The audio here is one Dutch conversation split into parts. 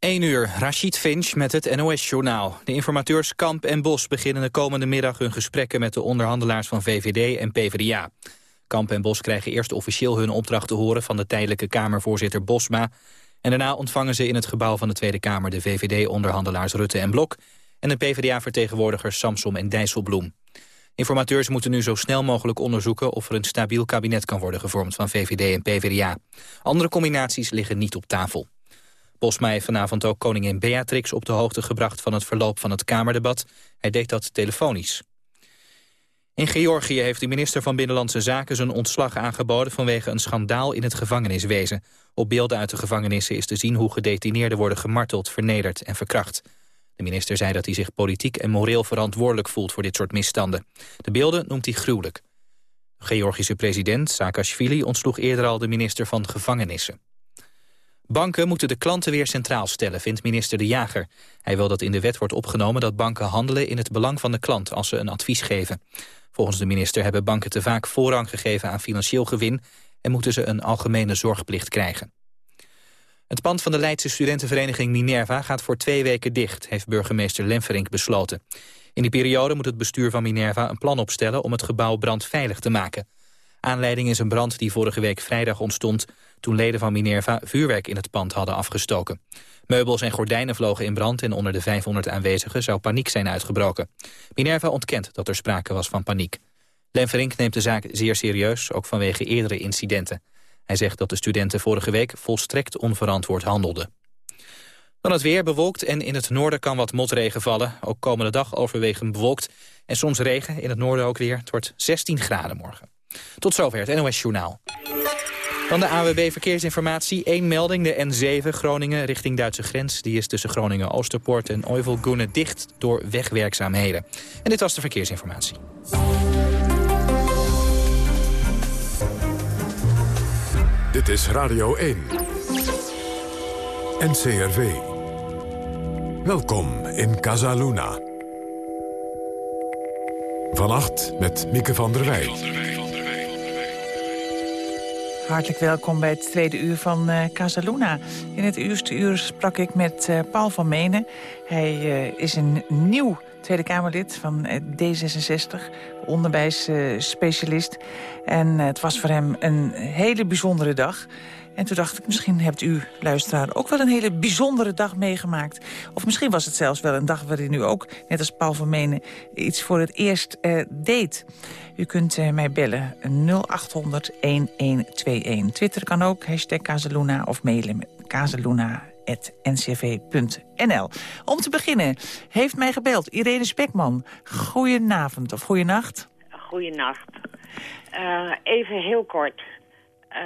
1 uur, Rashid Finch met het NOS-journaal. De informateurs Kamp en Bos beginnen de komende middag hun gesprekken met de onderhandelaars van VVD en PvdA. Kamp en Bos krijgen eerst officieel hun opdracht te horen van de tijdelijke Kamervoorzitter Bosma. En daarna ontvangen ze in het gebouw van de Tweede Kamer de VVD-onderhandelaars Rutte en Blok en de PvdA-vertegenwoordigers Samsom en Dijsselbloem. Informateurs moeten nu zo snel mogelijk onderzoeken of er een stabiel kabinet kan worden gevormd van VVD en PvdA. Andere combinaties liggen niet op tafel. Bosma heeft vanavond ook koningin Beatrix op de hoogte gebracht van het verloop van het Kamerdebat. Hij deed dat telefonisch. In Georgië heeft de minister van Binnenlandse Zaken zijn ontslag aangeboden vanwege een schandaal in het gevangeniswezen. Op beelden uit de gevangenissen is te zien hoe gedetineerden worden gemarteld, vernederd en verkracht. De minister zei dat hij zich politiek en moreel verantwoordelijk voelt voor dit soort misstanden. De beelden noemt hij gruwelijk. Georgische president Saakashvili ontsloeg eerder al de minister van Gevangenissen. Banken moeten de klanten weer centraal stellen, vindt minister De Jager. Hij wil dat in de wet wordt opgenomen dat banken handelen in het belang van de klant als ze een advies geven. Volgens de minister hebben banken te vaak voorrang gegeven aan financieel gewin en moeten ze een algemene zorgplicht krijgen. Het pand van de Leidse studentenvereniging Minerva gaat voor twee weken dicht, heeft burgemeester Lemferink besloten. In die periode moet het bestuur van Minerva een plan opstellen om het gebouw brandveilig te maken. Aanleiding is een brand die vorige week vrijdag ontstond toen leden van Minerva vuurwerk in het pand hadden afgestoken. Meubels en gordijnen vlogen in brand en onder de 500 aanwezigen zou paniek zijn uitgebroken. Minerva ontkent dat er sprake was van paniek. Lemferink neemt de zaak zeer serieus, ook vanwege eerdere incidenten. Hij zegt dat de studenten vorige week volstrekt onverantwoord handelden. Dan het weer bewolkt en in het noorden kan wat motregen vallen. Ook komende dag overwegend bewolkt en soms regen. In het noorden ook weer. Het wordt 16 graden morgen. Tot zover het NOS Journaal. Dan de AWB Verkeersinformatie. Eén melding, de N7 Groningen richting Duitse grens. Die is tussen Groningen Oosterpoort en Euvelgoene dicht door wegwerkzaamheden. En dit was de verkeersinformatie. Dit is Radio 1. NCRV. Welkom in Casaluna. Vannacht met Mieke van der Wij. Hartelijk welkom bij het tweede uur van uh, Casaluna. In het eerste uur sprak ik met uh, Paul van Menen. Hij uh, is een nieuw Tweede Kamerlid van D66, onderwijsspecialist. En het was voor hem een hele bijzondere dag. En toen dacht ik, misschien hebt u, luisteraar, ook wel een hele bijzondere dag meegemaakt. Of misschien was het zelfs wel een dag waarin u ook, net als Paul van Menen, iets voor het eerst uh, deed. U kunt uh, mij bellen 0800 1121. Twitter kan ook, hashtag Kazeluna of mailen met. Om te beginnen heeft mij gebeld Irene Spekman. Goedenavond of goeienacht. Goeienacht. Uh, even heel kort. Uh,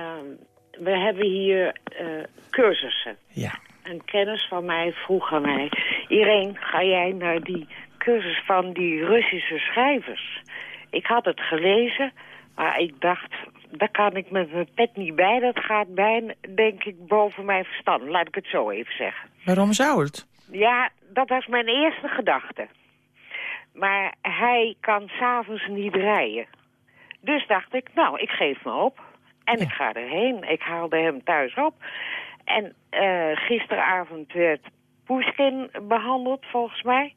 we hebben hier uh, cursussen. Ja. Een kennis van mij vroeg aan mij... Irene, ga jij naar die cursus van die Russische schrijvers? Ik had het gelezen, maar ik dacht... daar kan ik met mijn pet niet bij. Dat gaat bij, denk ik, boven mijn verstand. Laat ik het zo even zeggen. Waarom zou het? Ja, dat was mijn eerste gedachte. Maar hij kan s'avonds niet rijden. Dus dacht ik, nou, ik geef me op. En ik ga erheen. Ik haalde hem thuis op. En uh, gisteravond werd Pushkin behandeld, volgens mij.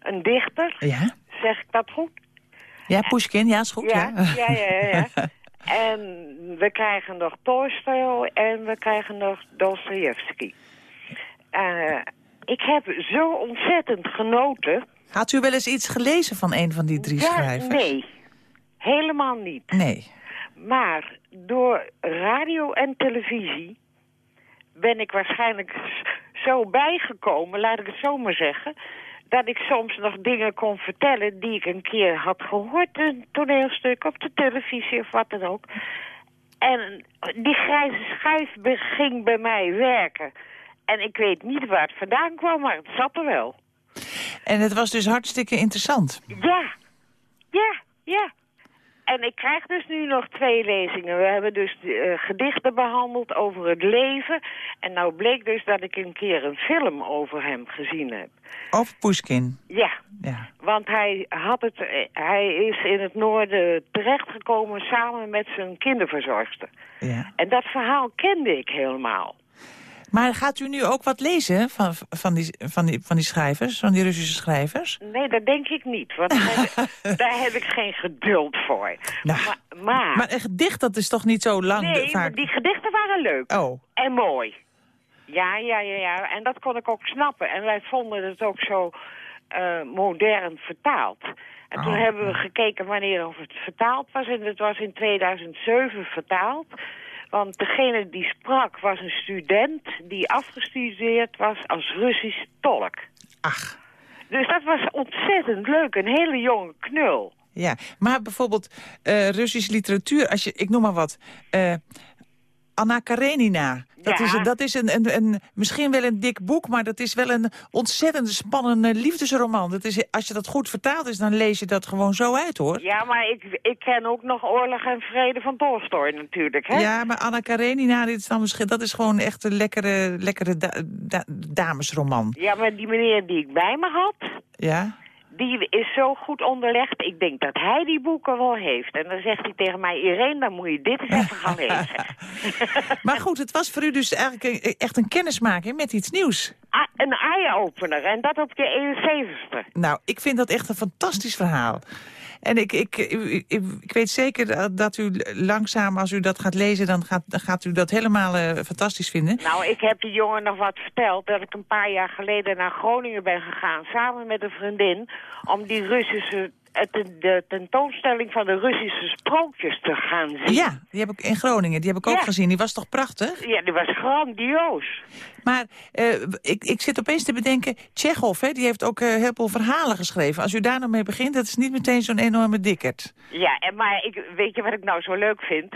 Een dichter. Ja. Zeg ik dat goed? Ja, Pushkin, ja, is goed. Ja, ja, ja. ja, ja. en we krijgen nog Tolstoy en we krijgen nog Dostoevsky. Uh, ik heb zo ontzettend genoten. Had u wel eens iets gelezen van een van die drie ja, schrijvers? Nee, helemaal niet. Nee. Maar door radio en televisie ben ik waarschijnlijk zo bijgekomen, laat ik het zo maar zeggen... dat ik soms nog dingen kon vertellen die ik een keer had gehoord... een toneelstuk op de televisie of wat dan ook. En die grijze schijf ging bij mij werken. En ik weet niet waar het vandaan kwam, maar het zat er wel. En het was dus hartstikke interessant? Ja, ja, ja. En ik krijg dus nu nog twee lezingen. We hebben dus uh, gedichten behandeld over het leven. En nou bleek dus dat ik een keer een film over hem gezien heb. Over Pushkin? Ja. ja. Want hij, had het, hij is in het noorden terechtgekomen samen met zijn kinderverzorgster. Ja. En dat verhaal kende ik helemaal. Maar gaat u nu ook wat lezen van, van, die, van, die, van die schrijvers, van die Russische schrijvers? Nee, dat denk ik niet, want daar heb, ik- geen geduld voor. Nou, maar, maar, Maar een gedicht, dat is toch niet zo lang? nee, vaak... maar die gedichten waren leuk. Oh, En mooi. Ja, ja, ja, ja. En dat kon ik ook snappen. En wij vonden het ook zo eh, modern vertaald. En toen Oh. hebben we gekeken wanneer of het vertaald was. En het was in 2007 vertaald. Want degene die sprak was een student die afgestudeerd was als Russisch tolk. ach. Dus dat was ontzettend leuk. Een hele jonge knul. Ja, maar bijvoorbeeld eh Russische literatuur, als je, ik noem maar wat, eh, Anna Karenina. Dat Ja. is, dat is een, een, een, misschien wel een dik boek, maar dat is wel een ontzettend spannende liefdesroman. Dat is, als je dat goed vertaald is, dan lees je dat gewoon zo uit, hoor. Ja, maar ik, ik ken ook nog Oorlog en Vrede van Tolstoy natuurlijk, hè? Ja, maar Anna Karenina, dit is dan misschien, dat is gewoon echt een lekkere, lekkere da- da- damesroman. Ja, maar die meneer die ik bij me had... Ja? Die is zo goed onderlegd. Ik denk dat hij die boeken wel heeft. En dan zegt hij tegen mij... Irene, dan moet je dit eens even gaan lezen. Maar goed, het was voor u dus eigenlijk een- echt een kennismaking met iets nieuws. Ah, een eye-opener. En dat op je 71ste. Nou, ik vind dat echt een fantastisch verhaal. En ik, ik, ik, ik, weet zeker dat- dat u langzaam, als u dat gaat lezen... dan gaat, dan gaat u dat helemaal eh, fantastisch vinden. Nou, ik heb die jongen nog wat verteld... dat ik een paar jaar geleden naar Groningen ben gegaan... samen met een vriendin... om die Russische... de tentoonstelling van de Russische sprookjes te gaan zien. Ja, die heb ik in Groningen, die heb ik ook Ja. gezien. Die was toch prachtig? Ja, die was grandioos. Maar eh, ik, ik zit opeens te bedenken, Tsjechov, hè, die heeft ook eh, heel veel verhalen geschreven. Als u daar nou mee begint, dat is niet meteen zo'n enorme dikkerd. Ja, en maar ik, weet je wat ik nou zo leuk vind?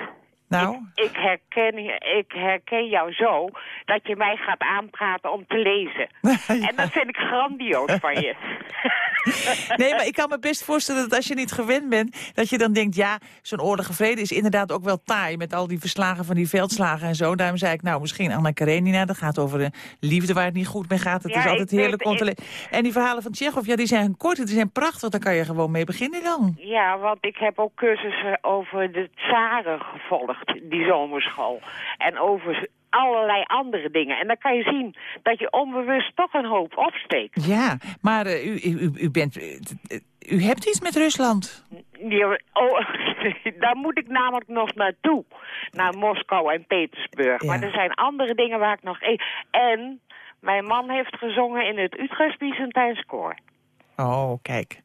Nou, Ik, ik, herken, ik herken jou zo dat je mij gaat aanpraten om te lezen. En dat vind ik grandioos van je. nee, maar ik kan me best voorstellen dat als je niet gewend bent... dat je dan denkt, ja, zo'n oorlog vrede is inderdaad ook wel taai... met al die verslagen van die veldslagen en zo. Daarom zei ik, nou, misschien Anna Karenina... dat gaat over een liefde waar het niet goed mee gaat. Het Ja, is altijd heerlijk weet- om te lezen. En die verhalen van Tsjechov, ja, die zijn kort, die zijn prachtig. Daar kan je gewoon mee beginnen dan. Ja, want ik heb ook cursussen over de tsaren gevolgd, die zomerschool. En over allerlei andere dingen. En dan kan je zien dat je onbewust toch een hoop opsteekt. Ja, maar eh, u, u, u bent... eh, eh, U hebt iets met Rusland. Die, oh, daar moet ik namelijk nog naartoe. Naar Moskou en Petersburg. Ja. Maar er zijn andere dingen waar ik nog... e- En mijn man heeft gezongen in het Utrecht Byzantijns Koor. Oh, kijk.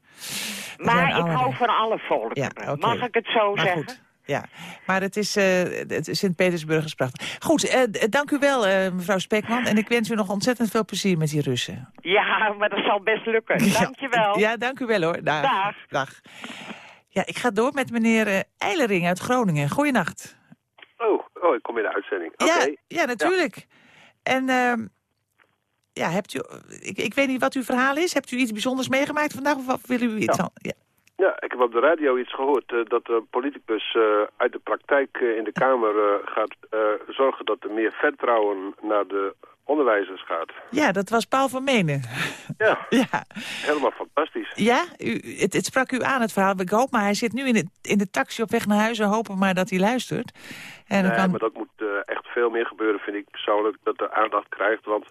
Maar ik hou van alle. Ja, oké. Mag ik het zo Maar zeggen? goed, ja. Maar het is, eh, het is Sint-Petersburg is prachtig. Goed, eh, dank u wel, eh, mevrouw Spekman. En ik wens u nog ontzettend veel plezier met die Russen. Ja, maar dat zal best lukken. Dankjewel. Ja, dank u wel hoor. Dag. Dag. Dag. Ja, ik ga door met meneer Eilering uit Groningen. Goeienacht. Oh, oh, ik kom in de uitzending. Oké. Ja, ja, natuurlijk. En ehm, ja, hebt u, ik, ik weet niet wat uw verhaal is. Hebt u iets bijzonders meegemaakt vandaag of wat wil u iets Ja. Ja, ik heb op de radio iets gehoord eh, dat de politicus eh, uit de praktijk eh, in de Kamer gaat zorgen dat er meer vertrouwen naar de onderwijzers gaat. ja, dat was Paul van Menen. Ja, ja. helemaal fantastisch. Ja, u, het, het sprak u aan het verhaal. Ik hoop maar, hij zit nu in de, in de taxi op weg naar huis. We hopen maar dat hij luistert. En Nee, kan... maar dat moet echt veel meer gebeuren, vind ik persoonlijk, dat de aandacht krijgt. Want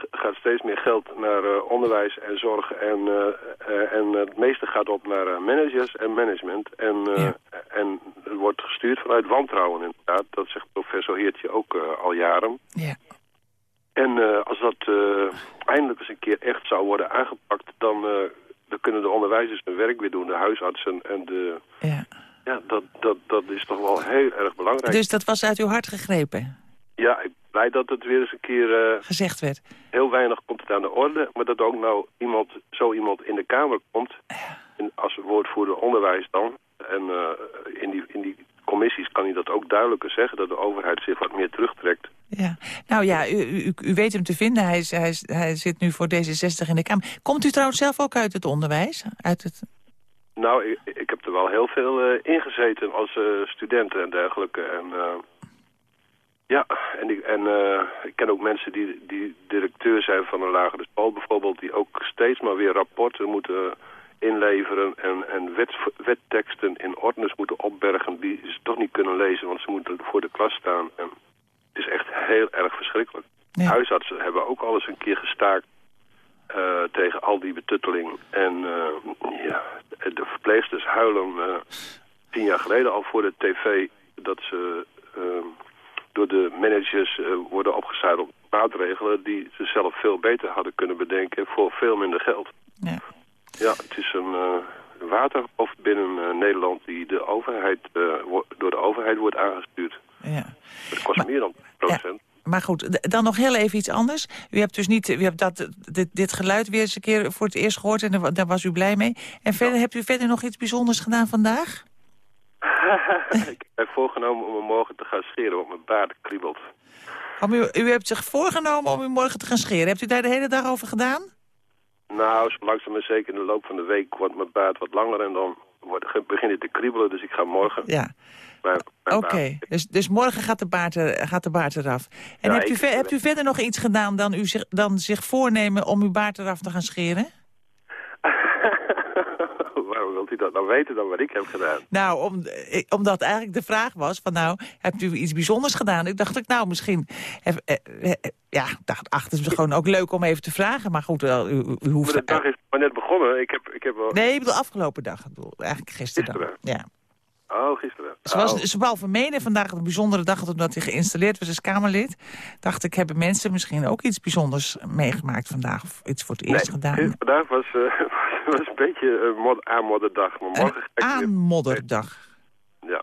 het gaat steeds meer geld naar eh, onderwijs en zorg. En, eh, eh, en het meeste gaat op naar managers en management. En, Ja. en het wordt gestuurd vanuit wantrouwen inderdaad. Dat zegt professor Heertje ook al jaren. Ja. En als dat eindelijk eens een keer echt zou worden aangepakt... dan, dan kunnen de onderwijzers hun werk weer doen, de huisartsen. En de, Ja. ja, dat, dat, dat is toch wel heel erg belangrijk. Dus dat was uit uw hart gegrepen, Ja, ik blij dat het weer eens een keer... eh, gezegd werd. heel weinig komt het aan de orde. Maar dat ook nou iemand, zo iemand in de Kamer komt... En als woordvoerder onderwijs dan... en eh, in, die, in die commissies kan hij dat ook duidelijker zeggen... dat de overheid zich wat meer terugtrekt. Ja. Nou ja, u, u, u weet hem te vinden. Hij, is, hij, is, hij zit nu voor D66 in de Kamer. Komt u trouwens zelf ook uit het onderwijs? Uit het... Nou, ik, ik heb er wel heel veel eh, ingezeten als eh, student en dergelijke. En, ja, en, ik, en eh, ik ken ook mensen die, die directeur zijn van een lagere school bijvoorbeeld... die ook steeds maar weer rapporten moeten inleveren en, en wet, wetteksten in ordners moeten opbergen... die ze toch niet kunnen lezen, want ze moeten voor de klas staan. En het is echt heel erg verschrikkelijk. Ja. Huisartsen hebben ook al eens een keer gestaakt eh, tegen al die betutteling. En eh, ja, de verpleegsters huilen tien jaar geleden al voor de tv dat ze door de managers eh, worden opgezadeld op maatregelen die ze zelf veel beter hadden kunnen bedenken voor veel minder geld. Ja. Ja, het is een uh, waterhoofd binnen uh, Nederland die de overheid, uh, door de overheid wordt aangestuurd. Ja. Het kost maar, meer dan procent. Ja. Maar goed, dan nog heel even iets anders. U hebt dus niet, u hebt dat, dit, dit geluid weer eens een keer voor het eerst gehoord en daar was u blij mee. En verder, hebt u verder nog iets bijzonders gedaan vandaag? ik heb voorgenomen om me morgen te gaan scheren, want mijn baard kriebelt. Om u, u hebt zich voorgenomen om u morgen te gaan scheren. Hebt u daar de hele dag over gedaan? Nou, zo langzaam maar zeker in de loop van de week wordt mijn baard wat langer en dan wordt, begint het te kriebelen. Dus ik ga morgen... Ja. Oké, okay. dus, dus morgen gaat de, baard er, gaat de baard eraf. En ja, hebt, u, hebt u verder nog iets gedaan dan, u zich, dan zich voornemen om uw baard eraf te gaan scheren? U dat nou weten dan wat ik heb gedaan? Nou, om, omdat eigenlijk de vraag was van nou, hebt u iets bijzonders gedaan? Ik dacht ik nou misschien, eh, eh, ja, dacht, ach, het is gewoon ook leuk om even te vragen. Maar goed, u, u, u hoeft... Maar de dag is maar net begonnen. Ik heb, ik heb wel... Nee, ik bedoel afgelopen dag. Ik bedoel, eigenlijk gisteren. Gisteren? Ja. Oh, gisteren. Zoals, oh. Zoals Vermenen vandaag een bijzondere dag omdat hij geïnstalleerd was als Kamerlid. Dacht ik, hebben mensen misschien ook iets bijzonders meegemaakt vandaag? Of iets voor het eerst nee, gedaan? vandaag was, uh, was een beetje een mod aanmodderdag. Maar morgen een aanmodderdag? Ja.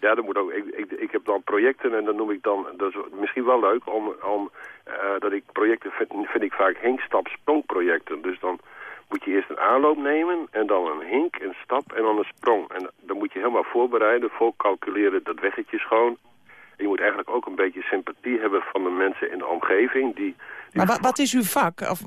Ja, dat moet ook. Ik, ik, ik heb dan projecten en dan noem ik dan... Dat is misschien wel leuk om... om uh, dat ik projecten vind, vind ik vaak hinkstap-sprongprojecten. Dus dan moet je eerst een aanloop nemen en dan een hink, een stap en dan een sprong. En dan moet je helemaal voorbereiden, voorcalculeren dat weggetje schoon. En je moet eigenlijk ook een beetje sympathie hebben van de mensen in de omgeving. Die, die maar wat, wat is uw vak? Of...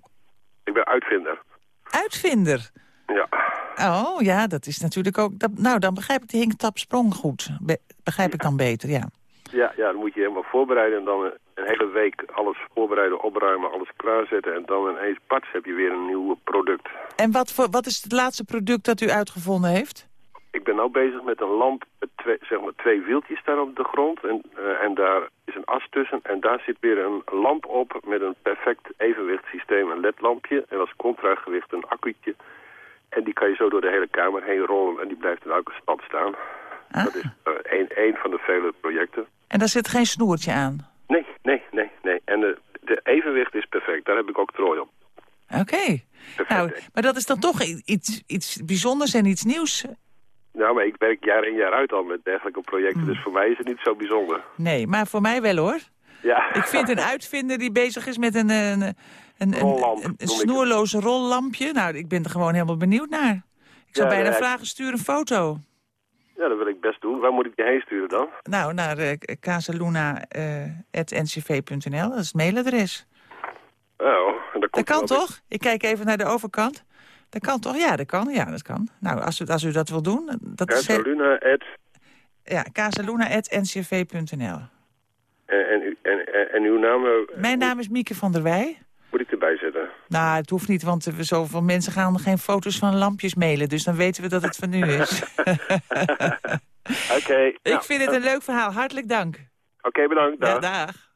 Ik ben uitvinder. Uitvinder? Ja. Oh, ja, dat is natuurlijk ook... Dat, nou, dan begrijp ik de hink, stap, sprong goed. Be begrijp ik dan beter, ja. Ja, ja, dan moet je helemaal voorbereiden en dan een hele week alles voorbereiden, opruimen, alles klaarzetten. En dan ineens pats heb je weer een nieuw product. En wat, voor, wat is het laatste product dat u uitgevonden heeft? Ik ben nu bezig met een lamp met twee, zeg maar, twee wieltjes daar op de grond. En, uh, en daar is een as tussen. En daar zit weer een lamp op met een perfect evenwichtssysteem. Een ledlampje en als contragewicht een accuutje. En die kan je zo door de hele kamer heen rollen en die blijft in elke stad staan. Ah. Dat is één uh, van de vele projecten. En daar zit geen snoertje aan? Nee, nee, nee, nee. En de, de evenwicht is perfect. Daar heb ik ook trooi op. Oké. Okay. Nou, maar dat is dan toch iets, iets bijzonders en iets nieuws. Nou, maar ik werk jaar in jaar uit al met dergelijke projecten. Mm. Dus voor mij is het niet zo bijzonder. Nee, maar voor mij wel hoor. Ja. Ik vind een uitvinder die bezig is met een, een, een, een, Rollamp, een, een snoerloos rollampje. Nou, ik ben er gewoon helemaal benieuwd naar. Ik zou Ja, bijna vragen, stuur een foto. Ja, dat wil ik best doen. Waar moet ik die heen sturen dan? Nou, naar uh, casaluna.ncv.nl, dat is het mailadres. Oh, Dat kan toch? Ik kijk even naar de overkant. Dat kan toch? Ja, dat kan. Ja, dat kan. Nou, als u, als u dat wil doen. Dat is Casaluna, Ed. ja, casaluna.ncv.nl. En, en, en, en, uw naam eh, Mijn naam is Mieke van der Wij. moet ik erbij zetten. Nou, het hoeft niet, want we zoveel mensen gaan geen foto's van lampjes mailen. Dus dan weten we dat het van u is. Oké. Ik nou, vind het een leuk verhaal. Hartelijk dank. Oké, bedankt. Ja, Dag.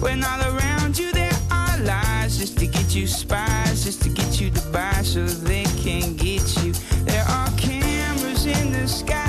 When all around you there are lies just to get you spies, just to get you to buy so they can get you. There are cameras in the sky,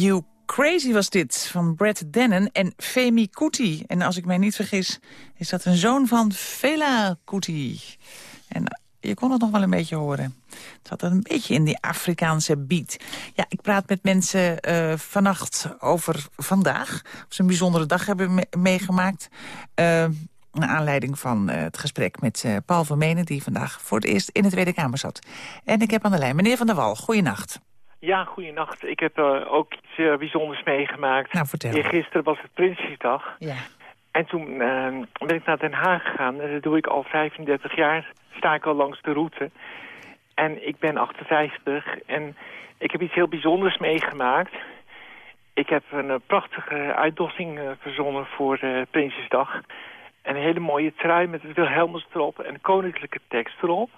You Crazy was dit, van Brett Dennen en Femi Kuti. En als ik mij niet vergis, is dat een zoon van Fela Kuti. En je kon het nog wel een beetje horen. Het zat een beetje in die Afrikaanse beat. Ja, ik praat met mensen uh, vannacht over vandaag. Of ze een bijzondere dag hebben me meegemaakt. Uh, naar aanleiding van het gesprek met Paul van Menen... die vandaag voor het eerst in de Tweede Kamer zat. En ik heb aan de lijn meneer Van der Wal. Goeienacht. Ja, goeienacht. Ik heb uh, ook iets uh, bijzonders meegemaakt. Nou, vertel. Gisteren was het Prinsjesdag. Ja. En toen uh, ben ik naar Den Haag gegaan. En dat doe ik al 35 jaar. Sta ik al langs de route. En ik ben 58. En ik heb iets heel bijzonders meegemaakt. Ik heb een prachtige uitdossing verzonnen voor Prinsjesdag. Een hele mooie trui met het Wilhelmus erop en koninklijke tekst erop.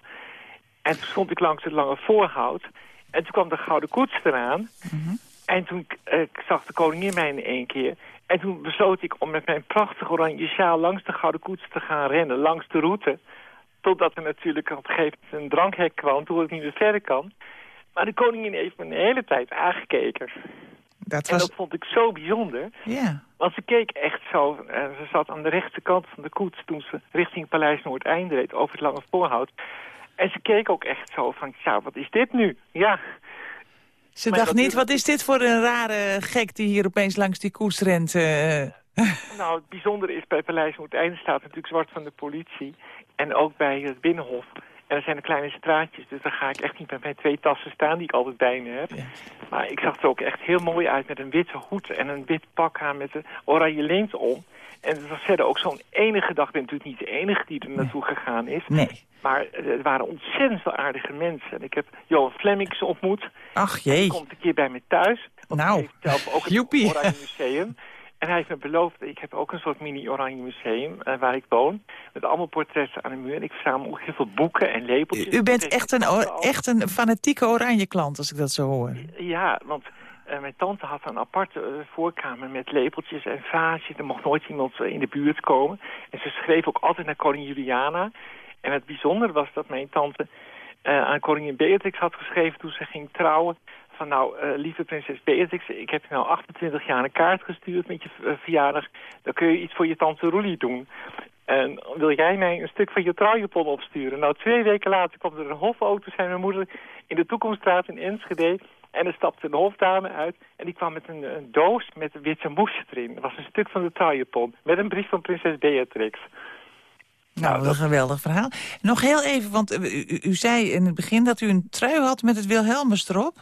En toen stond ik langs het lange voorhout. En toen kwam de Gouden Koets eraan. Mm -hmm. En toen uh, zag de koningin mij in één keer. En toen besloot ik om met mijn prachtige oranje sjaal langs de Gouden Koets te gaan rennen. Langs de route. Totdat er natuurlijk op een gegeven moment een dranghek kwam. Toen ik niet meer verder kan. Maar de koningin heeft me een hele tijd aangekeken. Dat En was... dat vond ik zo bijzonder. Want ze keek echt zo. Uh, ze zat aan de rechterkant van de koets toen ze richting Paleis Noordeinde reed. Over het lange voorhout. En ze keek ook echt zo van, ja, wat is dit nu? Ja. Ze Maar dacht niet, wat is dit voor een rare gek die hier opeens langs die koers rent? eh? Nou, het bijzondere is bij Paleis Noordeinde staat natuurlijk zwart van de politie. En ook bij het Binnenhof. En er zijn er kleine straatjes, dus daar ga ik echt niet met mijn twee tassen staan die ik altijd bij me heb. Ja. Maar ik zag er ook echt heel mooi uit met een witte hoed en een wit pak aan met een oranje lint om. En het was verder ook zo'n enige dag. Ik ben natuurlijk niet de enige die er naartoe gegaan is. Nee. Maar er waren ontzettend veel aardige mensen. En ik heb Johan Flemmings ontmoet. Ach jee. komt een keer bij me thuis. Nou, hij zelf ook het. Oranje Museum. En hij heeft me beloofd, ik heb ook een soort mini-Oranje Museum eh, waar ik woon. Met allemaal portretten aan de muur. En ik verzamel ook heel veel boeken en lepeltjes. U, u bent echt een, echt een fanatieke oranje klant, als ik dat zo hoor. Ja, want eh, mijn tante had een aparte eh, voorkamer met lepeltjes en vaasjes. Er mocht nooit iemand in de buurt komen. En ze schreef ook altijd naar koningin Juliana. En het bijzondere was dat mijn tante eh, aan koningin Beatrix had geschreven toen ze ging trouwen. Van nou, eh, lieve prinses Beatrix, ik heb je nou 28 jaar een kaart gestuurd met je eh, verjaardag. Dan kun je iets voor je tante Roelie doen. En wil jij mij een stuk van je trouwjapon opsturen? Nou, twee weken later kwam er een hofauto, zei mijn moeder, in de Toekomststraat in Enschede. En er stapte een hofdame uit en die kwam met een, doos met witte moesje erin. Dat was een stuk van de trouwjapon met een brief van prinses Beatrix. Nou, Nou, wat een geweldig verhaal. Nog heel even, want eh, u, u- u zei in het begin dat u een trui had met het Wilhelmus erop.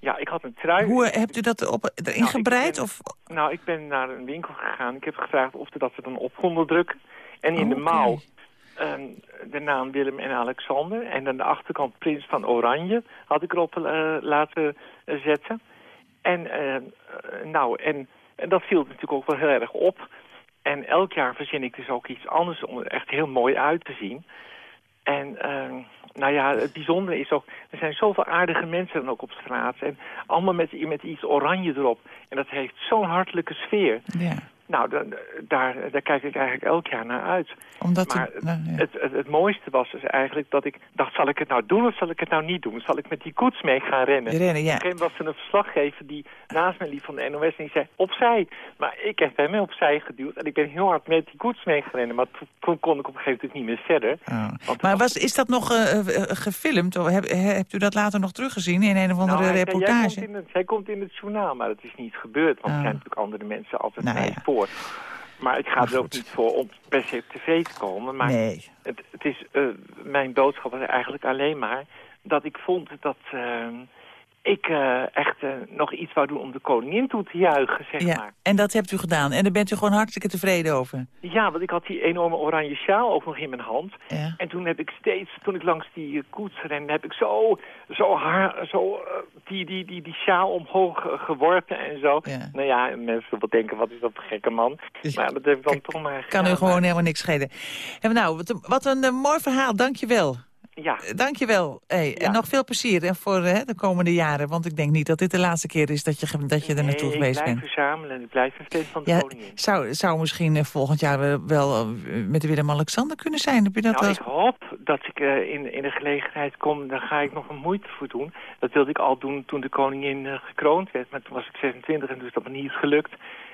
Ja, ik had een trui. Hoe eh, hebt u dat op, erin Nou, ik gebreid? ben- Of, Nou, ik ben naar een winkel gegaan. Ik heb gevraagd of ze dat ze dan op konden drukken. En in de mouw ehm, de naam Willem en Alexander. En aan de achterkant Prins van Oranje had ik erop eh, laten eh, zetten. En, eh, eh, nou, en, en dat viel natuurlijk ook wel heel erg op. En elk jaar verzin ik dus ook iets anders om er echt heel mooi uit te zien. En ehm, nou ja, het bijzondere is ook, er zijn zoveel aardige mensen dan ook op straat. En allemaal met, met iets oranje erop. En dat heeft zo'n hartelijke sfeer. ja, Nou, dan, daar, daar kijk ik eigenlijk elk jaar naar uit. omdat u- nou, ja. het, het, het mooiste was dus eigenlijk dat ik dacht, zal ik het nou doen of zal ik het nou niet doen? Zal ik met die koets mee gaan rennen? rennen, ja. Op moment was er een verslaggever die naast me liep van de NOS en die zei opzij. Maar ik heb hem opzij geduwd en ik ben heel hard met die koets mee gaan rennen. Maar toen, toen kon ik op een gegeven moment niet meer verder. Oh. Maar was, is dat nog eh, eh, gefilmd? Of heb, he- hebt u dat later nog teruggezien in een of andere Nou, hij reportage? komt, in het, jij komt in het journaal, maar dat is niet gebeurd. Want er Oh. zijn natuurlijk andere mensen altijd Nou bij ja. Voor. Maar ik ga Maar er ook niet voor om per se op tv te komen. Maar Nee. het, het is, eh, mijn boodschap was eigenlijk alleen maar dat ik vond dat eh, ik eh, echt eh, nog iets wou doen om de koningin toe te juichen, zeg Ja, maar. en dat hebt u gedaan. En daar bent u gewoon hartstikke tevreden over. Ja, want ik had die enorme oranje sjaal ook nog in mijn hand. Ja. En toen heb ik steeds, toen ik langs die eh, koets rende, heb ik zo, zo, haar, zo die, die, die, die sjaal omhoog geworpen en zo. Ja. Nou ja, en mensen zullen wel denken, wat is dat voor gekke man. Dus maar dat heb ik dan toch maar Kan u gewoon helemaal niks schelen. En nou, wat een, wat een mooi verhaal, dankjewel. Ja. Eh, Dankjewel. Hey, Ja. En nog veel plezier en voor hè, de komende jaren. Want ik denk niet dat dit de laatste keer is dat je, dat je er naartoe Nee, geweest ik blijf bent. verzamelen en ik blijf een fan van de Ja, koningin. zou, zou misschien eh, volgend jaar eh, wel eh, met Willem-Alexander kunnen zijn? Heb je dat Nou, wel ik hoop dat ik eh, in, in de gelegenheid kom, daar ga ik nog een moeite voor doen. Dat wilde ik al doen toen de koningin eh, gekroond werd, maar toen was ik 26 en dus dat me niet gelukt.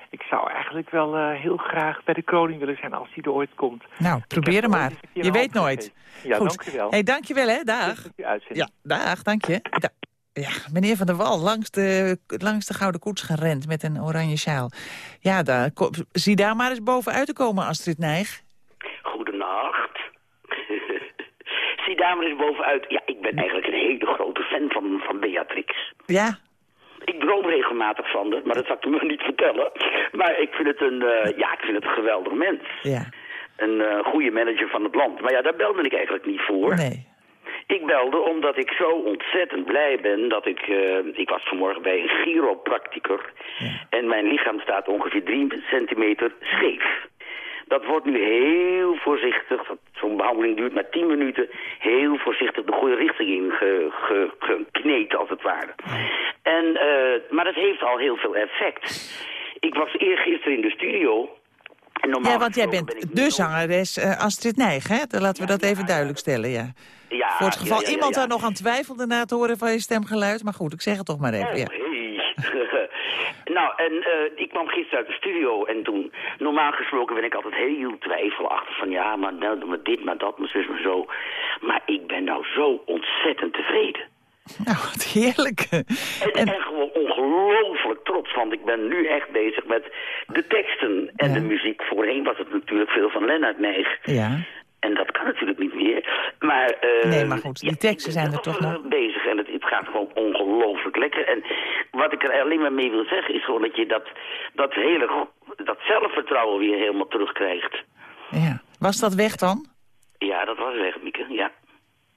Ik zou eigenlijk wel eh, heel graag bij de koning willen zijn als hij er ooit komt. Nou, probeer hem maar. Je weet nooit. Ja, Goed. dank u wel. hey, dankjewel hè, dag. Ja, dag, dank je. Da- ja, meneer Van der Wal, langs de, langs de Gouden Koets gerend met een oranje sjaal. Ja, daar, zie daar maar eens bovenuit te komen, Astrid Nijg. Goedenacht. Zie daar maar eens bovenuit. Ja, ik ben eigenlijk een hele grote fan van, van Beatrix. Ja, Ik droom regelmatig van haar, maar dat zal ik me niet vertellen. Maar ik vind het een, eh, ja, ik vind het een geweldig mens. ja, Een eh, goede manager van het land. Maar ja, daar belde ik eigenlijk niet voor. nee. Ik belde omdat ik zo ontzettend blij ben dat ik... eh, ik was vanmorgen bij een chiropracticus. En mijn lichaam staat ongeveer 3 centimeter scheef. Dat wordt nu heel voorzichtig, zo'n behandeling duurt maar 10 minuten... heel voorzichtig de goede richting in ge, ge- gekneed, als het ware. En, eh, maar dat heeft al heel veel effect. Ik was eergisteren in de studio... Ja, want jij ben bent de nooit- zangeres eh, Astrid Nijg, hè? Dan laten we dat even duidelijk stellen, ja. Ja, Voor het geval iemand daar nog aan twijfelde na het horen van je stemgeluid. Maar goed, ik zeg het toch maar even, Oh, ja. hey. Nou, en eh, ik kwam gisteren uit de studio en toen... Normaal gesproken ben ik altijd heel twijfelachtig van... ja, maar, nou, maar dit, maar dat, maar zus, maar zo. Maar ik ben nou zo ontzettend tevreden. Nou, wat heerlijk. En, En, en gewoon ongelooflijk trots, want ik ben nu echt bezig met de teksten en Ja. de muziek. Voorheen was het natuurlijk veel van Lennart Nijg. ja, En dat kan natuurlijk niet meer. Maar, eh, Nee, maar goed, die ja, teksten zijn er toch nog? bezig en het, het gaat gewoon ongelooflijk lekker. En wat ik er alleen maar mee wil zeggen is gewoon dat je dat, dat hele dat zelfvertrouwen weer helemaal terugkrijgt. ja. Was dat weg dan? Ja, dat was weg, Mieke, ja.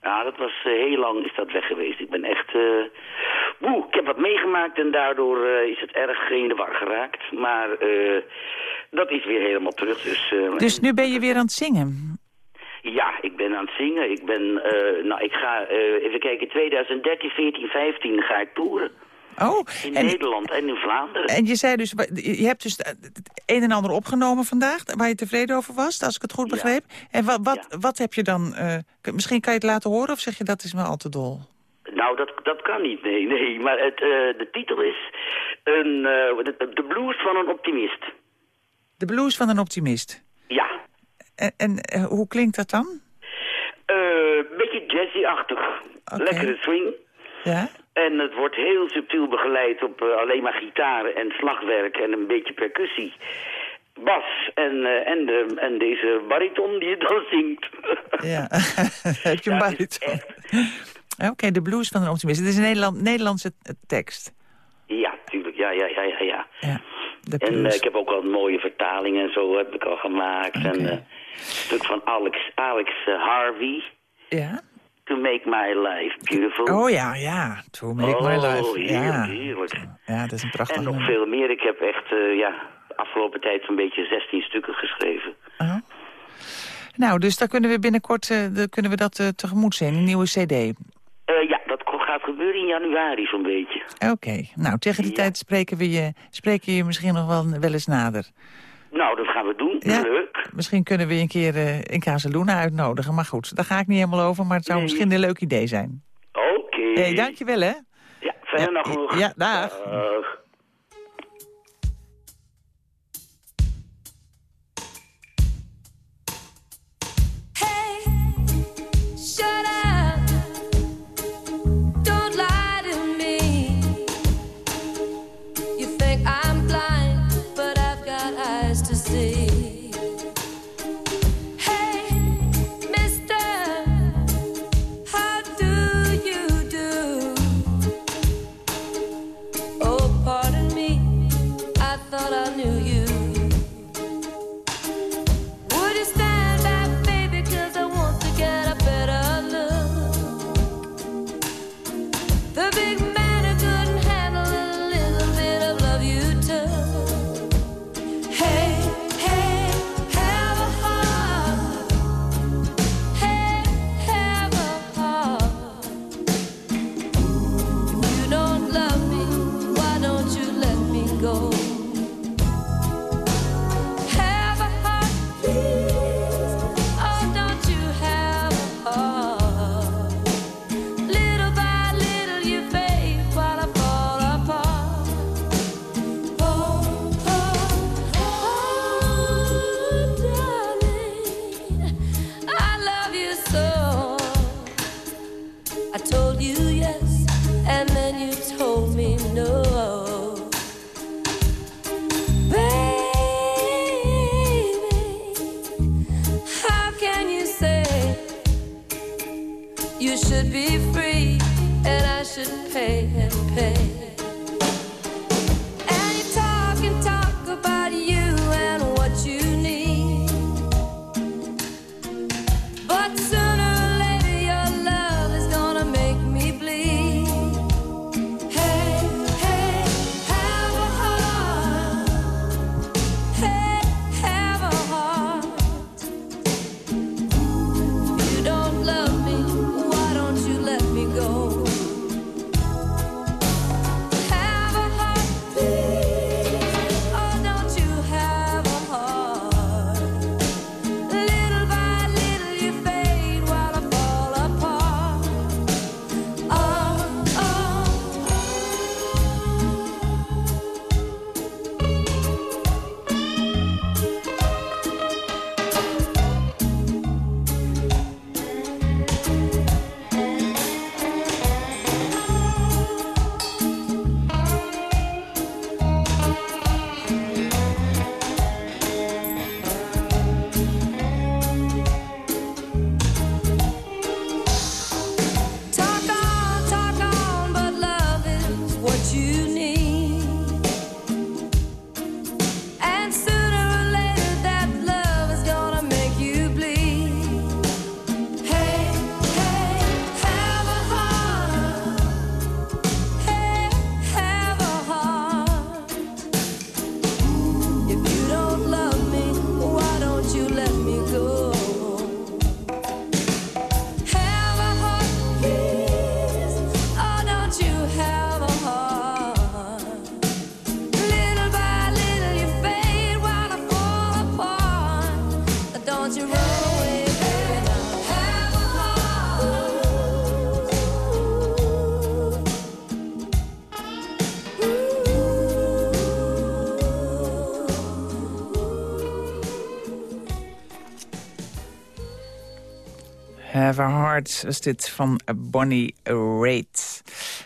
Ja, dat was eh, heel lang is dat weg geweest. Ik ben echt... eh woe, ik heb wat meegemaakt en daardoor is het erg in de war geraakt. Maar dat is weer helemaal terug. Dus, Dus nu ben je weer aan het zingen. Ja, ik ben aan het zingen. Ik ben, eh, nou, ik ga, eh, even kijken, 2013, 14, 15 ga ik toeren. Oh, In en, Nederland en in Vlaanderen. en je zei dus, je hebt dus het een en ander opgenomen vandaag, waar je tevreden over was, als ik het goed Ja. begreep. En wat, wat, Ja. wat heb je dan, eh, misschien kan je het laten horen of zeg je dat is me al te dol? Nou, dat, dat kan niet, nee, nee. Maar het, de titel is een, de, de blues van een optimist. De blues van een optimist. En, en eh, hoe klinkt dat dan? Een beetje jazzy-achtig. Lekkere swing. Ja? En het wordt heel subtiel begeleid op eh, alleen maar gitaren en slagwerk en een beetje percussie. Bas en, eh, en, de, en deze bariton die het dan zingt. Ja. heb je een bariton? Oké, de blues van een optimist. Het is een Nederland, Nederlandse eh, tekst. Ja, tuurlijk. Ja, ja, ja, ja, ja. Ja, En eh, ik heb ook al mooie vertalingen en zo heb ik al gemaakt. En eh, een stuk van Alex, Alex eh, Harvey. Ja? To make my life beautiful. Oh ja, ja. To make my Oh, life. heerlijk, Ja. heerlijk. ja, dat is een prachtig En nog nummer. veel meer. Ik heb echt, eh, ja, de afgelopen tijd zo'n beetje 16 stukken geschreven. Oh. Nou, dus daar kunnen we binnenkort eh, kunnen we dat tegemoet zien, een nieuwe cd. Ja, dat gaat gebeuren in januari zo'n beetje. Oké, nou tegen die Ja. tijd spreken we je, spreken je misschien nog wel, wel eens nader. Nou, dat gaan we doen. Ja. Leuk. Misschien kunnen we je een keer eh, in Casaluna uitnodigen. Maar goed, daar ga ik niet helemaal over, maar het zou Nee. misschien een leuk idee zijn. Oké. Hé, hey, dankjewel hè. Ja, fijne Ja, nacht nog. ja, dag. Dag. Hey, Was dit van Bonnie Raitt.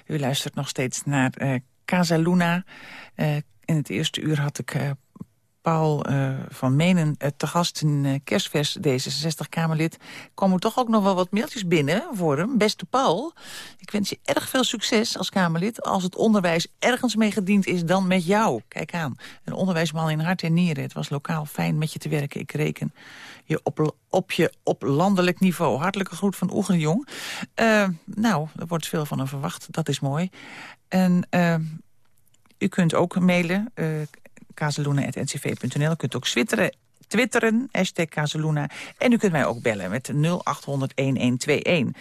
U luistert nog steeds naar eh Casa Luna. Eh, in het eerste uur had ik eh, Paul eh, van Menen eh, te gast, eh, kerstvers D66-Kamerlid. Komen toch ook nog wel wat mailtjes binnen voor hem. Beste Paul, ik wens je erg veel succes als Kamerlid. Als het onderwijs ergens mee gediend is, dan met jou. Kijk aan, een onderwijsman in hart en nieren. Het was lokaal fijn met je te werken. Ik reken je op, op je op landelijk niveau. Hartelijke groet van Oegenjong. Eh nou, er wordt veel van hem verwacht. Dat is mooi. En u kunt ook mailen, uh, kazeluna.ncv.nl. U kunt ook twitteren, twitteren, hashtag Kazeluna. En u kunt mij ook bellen met 0800-1121. Uh,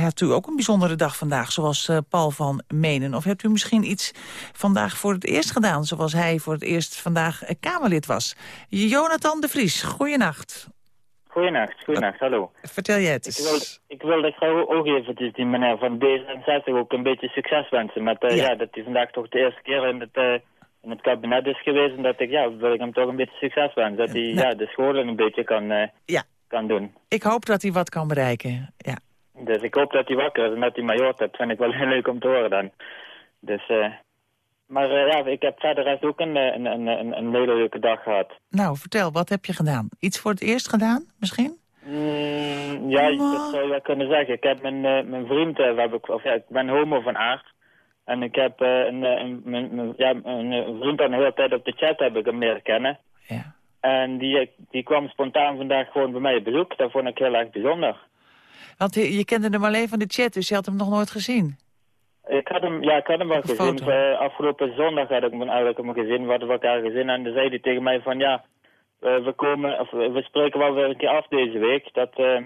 hebt u ook een bijzondere dag vandaag, zoals uh, Paul van Menen? Of hebt u misschien iets vandaag voor het eerst gedaan... zoals hij voor het eerst vandaag uh, Kamerlid was? Jonathan de Vries, goeienacht. Goeienacht, goeienacht, hallo. Vertel jij het eens. Ik wil, ik wilde graag ook eventjes die meneer van D66 ook een beetje succes wensen. Met, ja. ja. dat hij vandaag toch de eerste keer in het, in het kabinet is geweest. En dat ik, ja, wil ik hem toch een beetje succes wensen. Dat hij nou. ja, de scholen een beetje kan, uh, ja. kan doen. Ik hoop dat hij wat kan bereiken, ja. Dus ik hoop dat hij wakker is en dat hij mij hoort. Dat vind ik wel heel leuk om te horen dan. Dus, eh. Maar uh, ja, ik heb verder rest ook een, een, een, een, een hele leuke dag gehad. Nou, vertel, wat heb je gedaan? Iets voor het eerst gedaan, misschien? Mm, ja, dat zou je wel kunnen zeggen. Ik heb mijn, mijn vriend, heb ik, of ja, ik ben homo van aard. En ik heb uh, een, een, een, ja, een, vriend al een hele tijd op de chat heb ik hem leren kennen. Ja. En die, die kwam spontaan vandaag gewoon bij mij op bezoek. Dat vond ik heel erg bijzonder. Want je kende hem alleen van de chat, dus je had hem nog nooit gezien? Ik had hem, ja, ik had hem wel gezien. Afgelopen zondag had ik hem eigenlijk hem gezien. We hadden elkaar gezien en dan zei hij tegen mij van ja, we komen, of we spreken wel weer een keer af deze week. Dat, uh,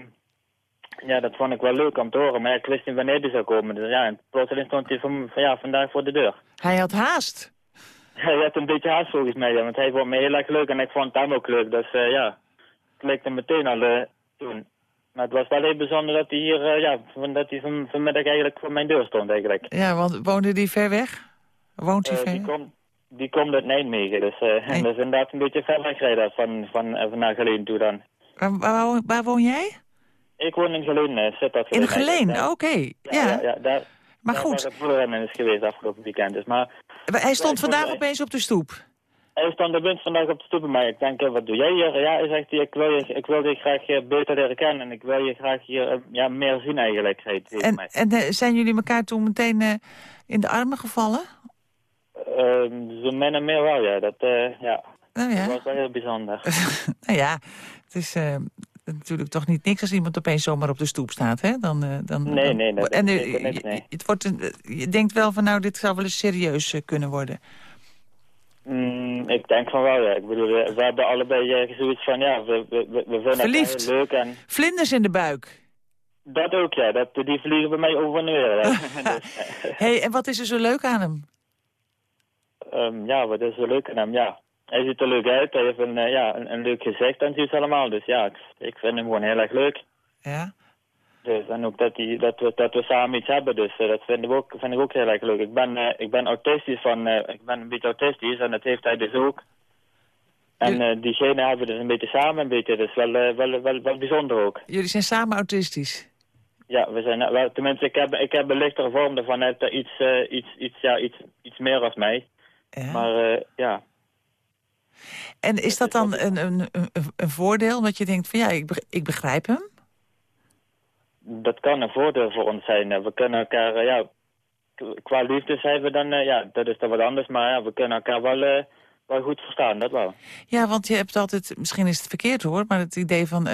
ja, dat vond ik wel leuk om te horen. Maar ik wist niet wanneer hij zou komen. Dus ja, en plotseling stond hij van, van, ja, vandaag voor de deur. Hij had haast. Hij had een beetje haast volgens mij, ja, want hij vond me heel erg leuk en ik vond hem ook leuk. Dus uh, ja, het leek hem meteen al toen. Maar het was wel heel bijzonder dat hij hier, uh, ja, dat hij van, vanmiddag eigenlijk voor mijn deur stond eigenlijk. Ja, want woonde hij ver weg? Woont hij uh, ver? Die, kom, die komt uit Nijmegen, dus uh, nee. dat is inderdaad een beetje ver wegrijden van, van, van naar Geleen toe dan. Waar, waar, waar woon jij? Ik woon in Geleen, uh, In Geleen, oké. Okay. Ja, ja. ja, daar... Maar Ja, goed, Waar het wielrennen is geweest afgelopen weekend. Dus, maar hij stond vandaag vond- opeens op de stoep. hij stond de wind vandaag op de stoep mij. Ik denk, eh, wat doe jij hier? Ja, hij zegt, ik wil je, ik wil je graag beter leren kennen. En ik wil je graag hier eh, ja, meer zien eigenlijk, En, mij. en zijn jullie elkaar toen meteen in de armen gevallen? Ehm, zo min en meer wel, ja. Dat, ja. Nou ja. dat was wel heel bijzonder. nou ja, het is natuurlijk toch niet niks als iemand opeens zomaar op de stoep staat, hè? Dan, eh, dan, Nee, dan- nee, dat en is je-. Het wordt een, je denkt wel van, nou, dit zou wel eens serieus eh, kunnen worden. Mm, ik denk van wel, ja. Ik bedoel, we hebben allebei eh, zoiets van, ja, we, we, we vinden Verliefd. het heel leuk. En Vlinders in de buik. dat ook, ja. Dat, die vliegen bij mij over en hè. dus, hey, en wat is er zo leuk aan hem? ehm, ja, wat is zo leuk aan hem? Ja, hij ziet er leuk uit. Hij heeft een, eh, ja, een, een leuk gezicht en zoiets allemaal. Dus ja, ik, ik vind hem gewoon heel erg leuk. Ja? Dus, en ook dat, die, dat, we, dat we samen iets hebben, dus eh, dat vinden we ook, vind ik ook heel erg leuk. Ik ben, eh, ik ben autistisch van, ik ben een beetje autistisch en dat heeft hij dus ook. En diegene hebben we dus een beetje samen een beetje, dus wel, wel, wel, wel bijzonder ook. Jullie zijn samen autistisch. Ja, we zijn, wel, tenminste, ik heb, ik heb een lichtere vorm ervan, hij heeft er iets, iets, iets, ja, iets, iets meer als mij. Ja. Maar ja, En is dat dan een, een, een, een voordeel? Omdat je denkt van, ja, ik, beg- ik begrijp hem. dat kan een voordeel voor ons zijn. Eh, We kunnen elkaar, eh, ja, qua liefde zijn we dan, eh, ja, dat is dan wat anders, maar ja, we kunnen elkaar wel, wel goed verstaan, dat wel. Ja, want je hebt altijd, misschien is het verkeerd hoor... maar het idee van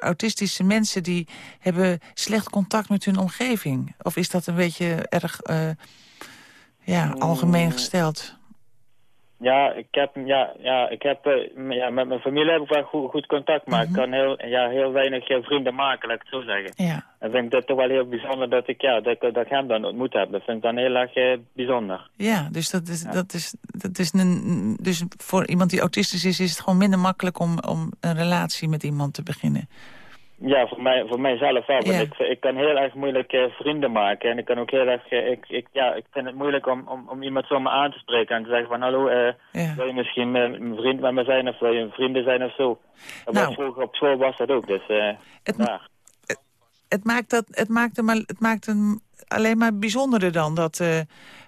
autistische mensen... die hebben slecht contact met hun omgeving. Of is dat een beetje erg ja, algemeen gesteld? Ja, ik heb, ja, ja, ik heb eh, ja, met mijn familie heb ik wel goed, goed contact, maar ik kan heel, ja, heel weinig eh, vrienden maken, laat ik het zo zeggen. Ja. En vind ik dat toch wel heel bijzonder dat ik, ja, dat, ik- dat ik hem dan ontmoet heb. Dat vind ik dan heel erg eh, bijzonder. Ja, dus, dat is, Dat is, dat is een, dus voor iemand die autistisch is... is het gewoon minder makkelijk om, om een relatie met iemand te beginnen. Ja, voor, mij, voor mijzelf wel. Ja. Want ik, ik kan heel erg moeilijk eh, vrienden maken. En ik kan ook heel erg... eh, ik, ik, ja, ik vind het moeilijk om, om, om iemand zomaar aan te spreken. En te zeggen van... Hallo, eh, Ja. wil je misschien een vriend met me zijn? Of wil je een vrienden zijn of zo? Dat Nou. vroeger op school was dat ook. Dus Het, ja. het maakt, dat, het maakt, hem, het maakt hem alleen maar bijzonderer dan dat,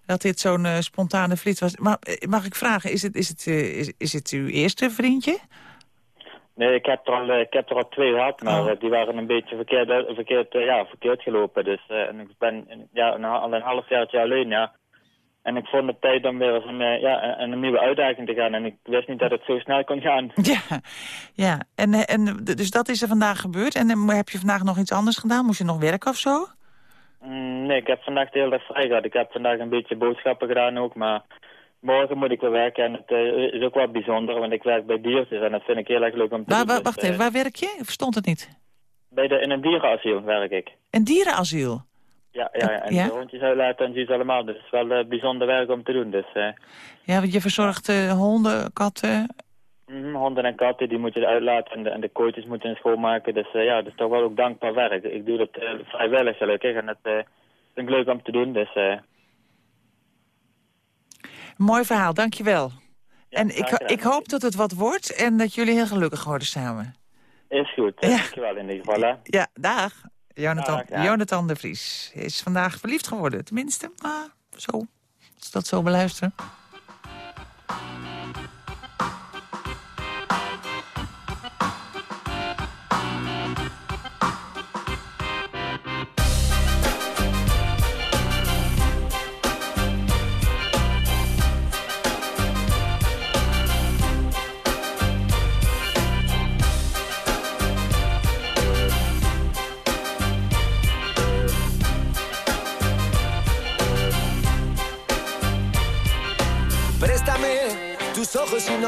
dat dit zo'n spontane vliet was. Maar mag ik vragen, is het, is, het, is, is het uw eerste vriendje? Nee, ik heb er al, eh, ik heb er al twee gehad, maar Oh. eh, die waren een beetje verkeerd, uit- verkeerd, eh, ja, verkeerd gelopen. Dus eh, en ik ben ja, een, al een half jaartje alleen, ja. En ik vond het tijd om weer eens een, eh, ja, een, een nieuwe uitdaging te gaan. En ik wist niet dat het zo snel kon gaan. Ja, ja. En, eh, en, dus dat is er vandaag gebeurd. En eh, heb je vandaag nog iets anders gedaan? Moest je nog werken of zo? Mm, nee, ik heb vandaag de hele dag vrij gehad. Ik heb vandaag een beetje boodschappen gedaan ook, maar morgen moet ik weer werken. En het eh, is ook wel bijzonder, want ik werk bij diertjes en dat vind ik heel erg leuk om te Waar, doen. Dus, wacht eh, even, waar werk je? Ik verstond het niet. Bij de, in een dierenasiel werk ik. Een dierenasiel. Ja, ja, ja. en Ja? de hondjes uitlaten en zoiets allemaal. Dus het is wel eh, bijzonder werk om te doen. Dus Ja, want je verzorgt honden, katten. mhm, honden en katten die moet je uitlaten en de, en de kooitjes moeten je schoonmaken. Dus ja, dat is toch wel ook dankbaar werk. Ik doe dat vrijwillig gelukkig en dat vind ik leuk om te doen. Dus eh, Mooi verhaal, dankjewel. Ja, en ik, ik hoop dat het wat wordt en dat jullie heel gelukkig worden samen. is goed. Ja. Dankjewel in ieder geval. Hè. Ja, dag. Jonathan, Dag. Jonathan de Vries is vandaag verliefd geworden. Tenminste, maar zo. Als dat zo beluisteren.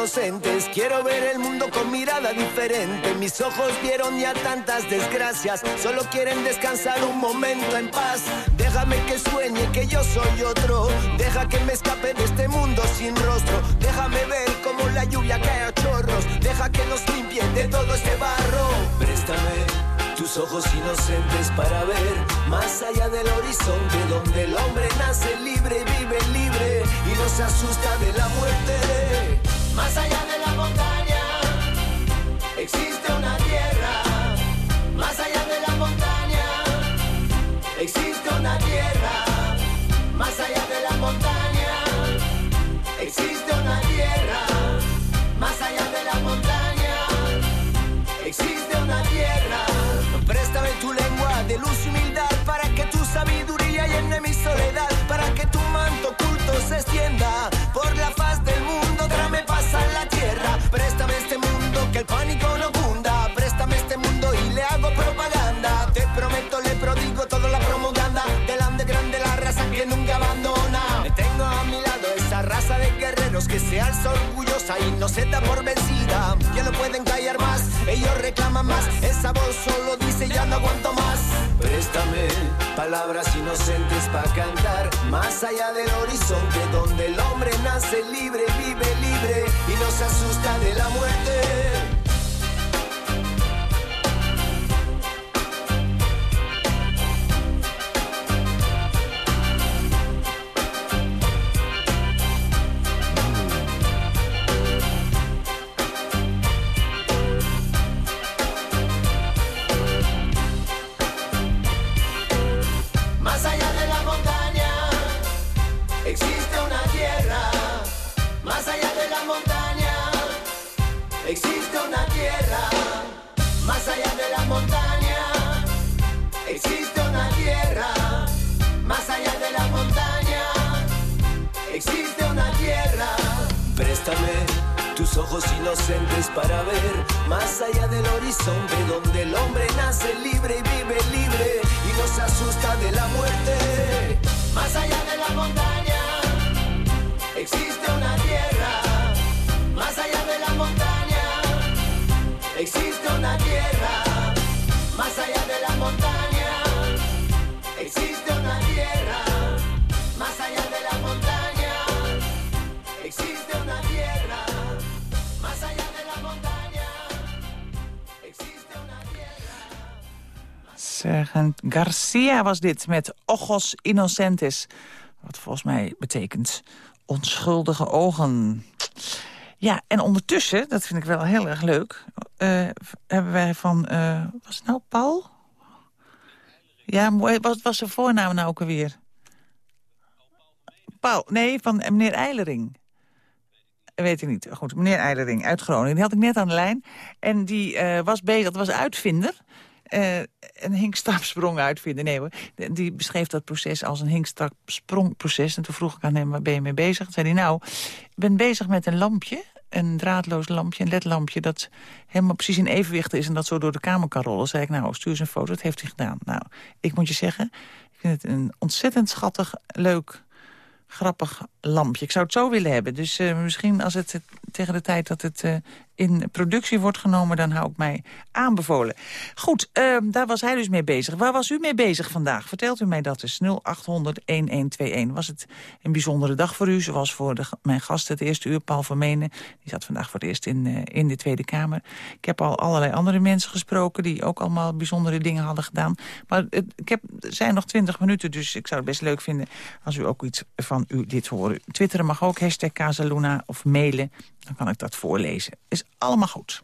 Inocentes, quiero ver el mundo con mirada diferente. Mis ojos vieron ya tantas desgracias, solo quieren descansar un momento en paz. Déjame que sueñe que yo soy otro, deja que me escape de este mundo sin rostro. Déjame ver como la lluvia cae a chorros, deja que nos limpie de todo este barro. Préstame tus ojos inocentes para ver más allá del horizonte donde el hombre nace libre, vive libre y no se asusta de la muerte. Más allá de la montaña existe orgullosa y no se da por vencida. Ya no pueden callar más, ellos reclaman más. Esa voz solo dice ya no aguanto más. Préstame palabras inocentes para cantar más allá del horizonte donde el hombre nace libre, vive libre y no se asusta de la muerte. Garcia was dit met Ojos Innocentes. Wat volgens mij betekent onschuldige ogen. Ja, en ondertussen, dat vind ik wel heel erg leuk... eh, hebben wij van... eh, was het nou Paul? Ja, wat was zijn voornaam nou ook alweer? Paul, nee, van meneer Eilering. Weet ik niet. Goed, meneer Eilering uit Groningen. Die had ik net aan de lijn. En die eh, was bezig, dat was uitvinder. Eh, een hinkstapsprong uitvinden. Nee hoor, die beschreef dat proces als een hinkstapsprongproces. En toen vroeg ik aan hem, waar ben je mee bezig? Toen zei hij, nou, ik ben bezig met een lampje. Een draadloos lampje, een ledlampje... dat helemaal precies in evenwicht is en dat zo door de kamer kan rollen. zei ik, nou, stuur eens een foto. Dat heeft hij gedaan. Nou, ik moet je zeggen, ik vind het een ontzettend schattig, leuk grappig lampje. Ik zou het zo willen hebben. Dus eh, misschien als het tegen de tijd dat het eh, in productie wordt genomen... dan hou ik mij aanbevolen. Goed, eh, daar was hij dus mee bezig. Waar was u mee bezig vandaag? Vertelt u mij dat dus. 0800-1121. Was het een bijzondere dag voor u? Zoals voor mijn gast het eerste uur, Paul Vermenen. Die zat vandaag voor het eerst in, eh, in de Tweede Kamer. Ik heb al allerlei andere mensen gesproken... die ook allemaal bijzondere dingen hadden gedaan. Maar ik heb, zijn nog twintig minuten, dus ik zou het best leuk vinden... als u ook iets van u dit horen. Twitteren mag ook, hashtag Casaluna of mailen. Dan kan ik dat voorlezen. Is allemaal goed.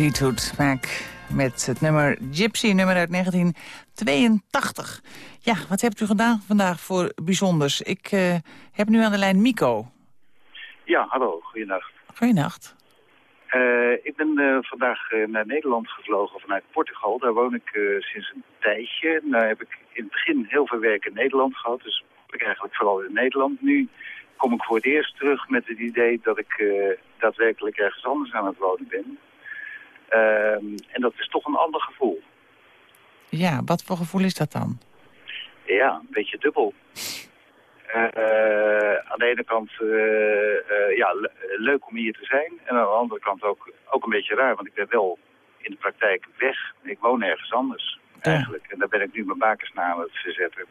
Fleetwood Mac met het nummer Gypsy, nummer uit 1982. Ja, wat hebt u gedaan vandaag voor bijzonders? Ik eh, heb nu aan de lijn Mico. Ja, hallo, goeienacht. Goeienacht. Eh, ik ben eh, vandaag naar Nederland gevlogen vanuit Portugal. Daar woon ik sinds een tijdje. Nou heb ik in het begin heel veel werk in Nederland gehad. Dus ik eigenlijk vooral in Nederland. Nu kom ik voor het eerst terug met het idee dat ik daadwerkelijk ergens anders aan het wonen ben. Ehm, en dat is toch een ander gevoel. Ja, wat voor gevoel is dat dan? Ja, een beetje dubbel. Eh, aan de ene kant eh, eh, ja, le- leuk om hier te zijn. En aan de andere kant ook, ook een beetje raar, want ik ben wel in de praktijk weg. Ik woon ergens anders eigenlijk. En daar ben ik nu mijn bakens naar aan het verzetten.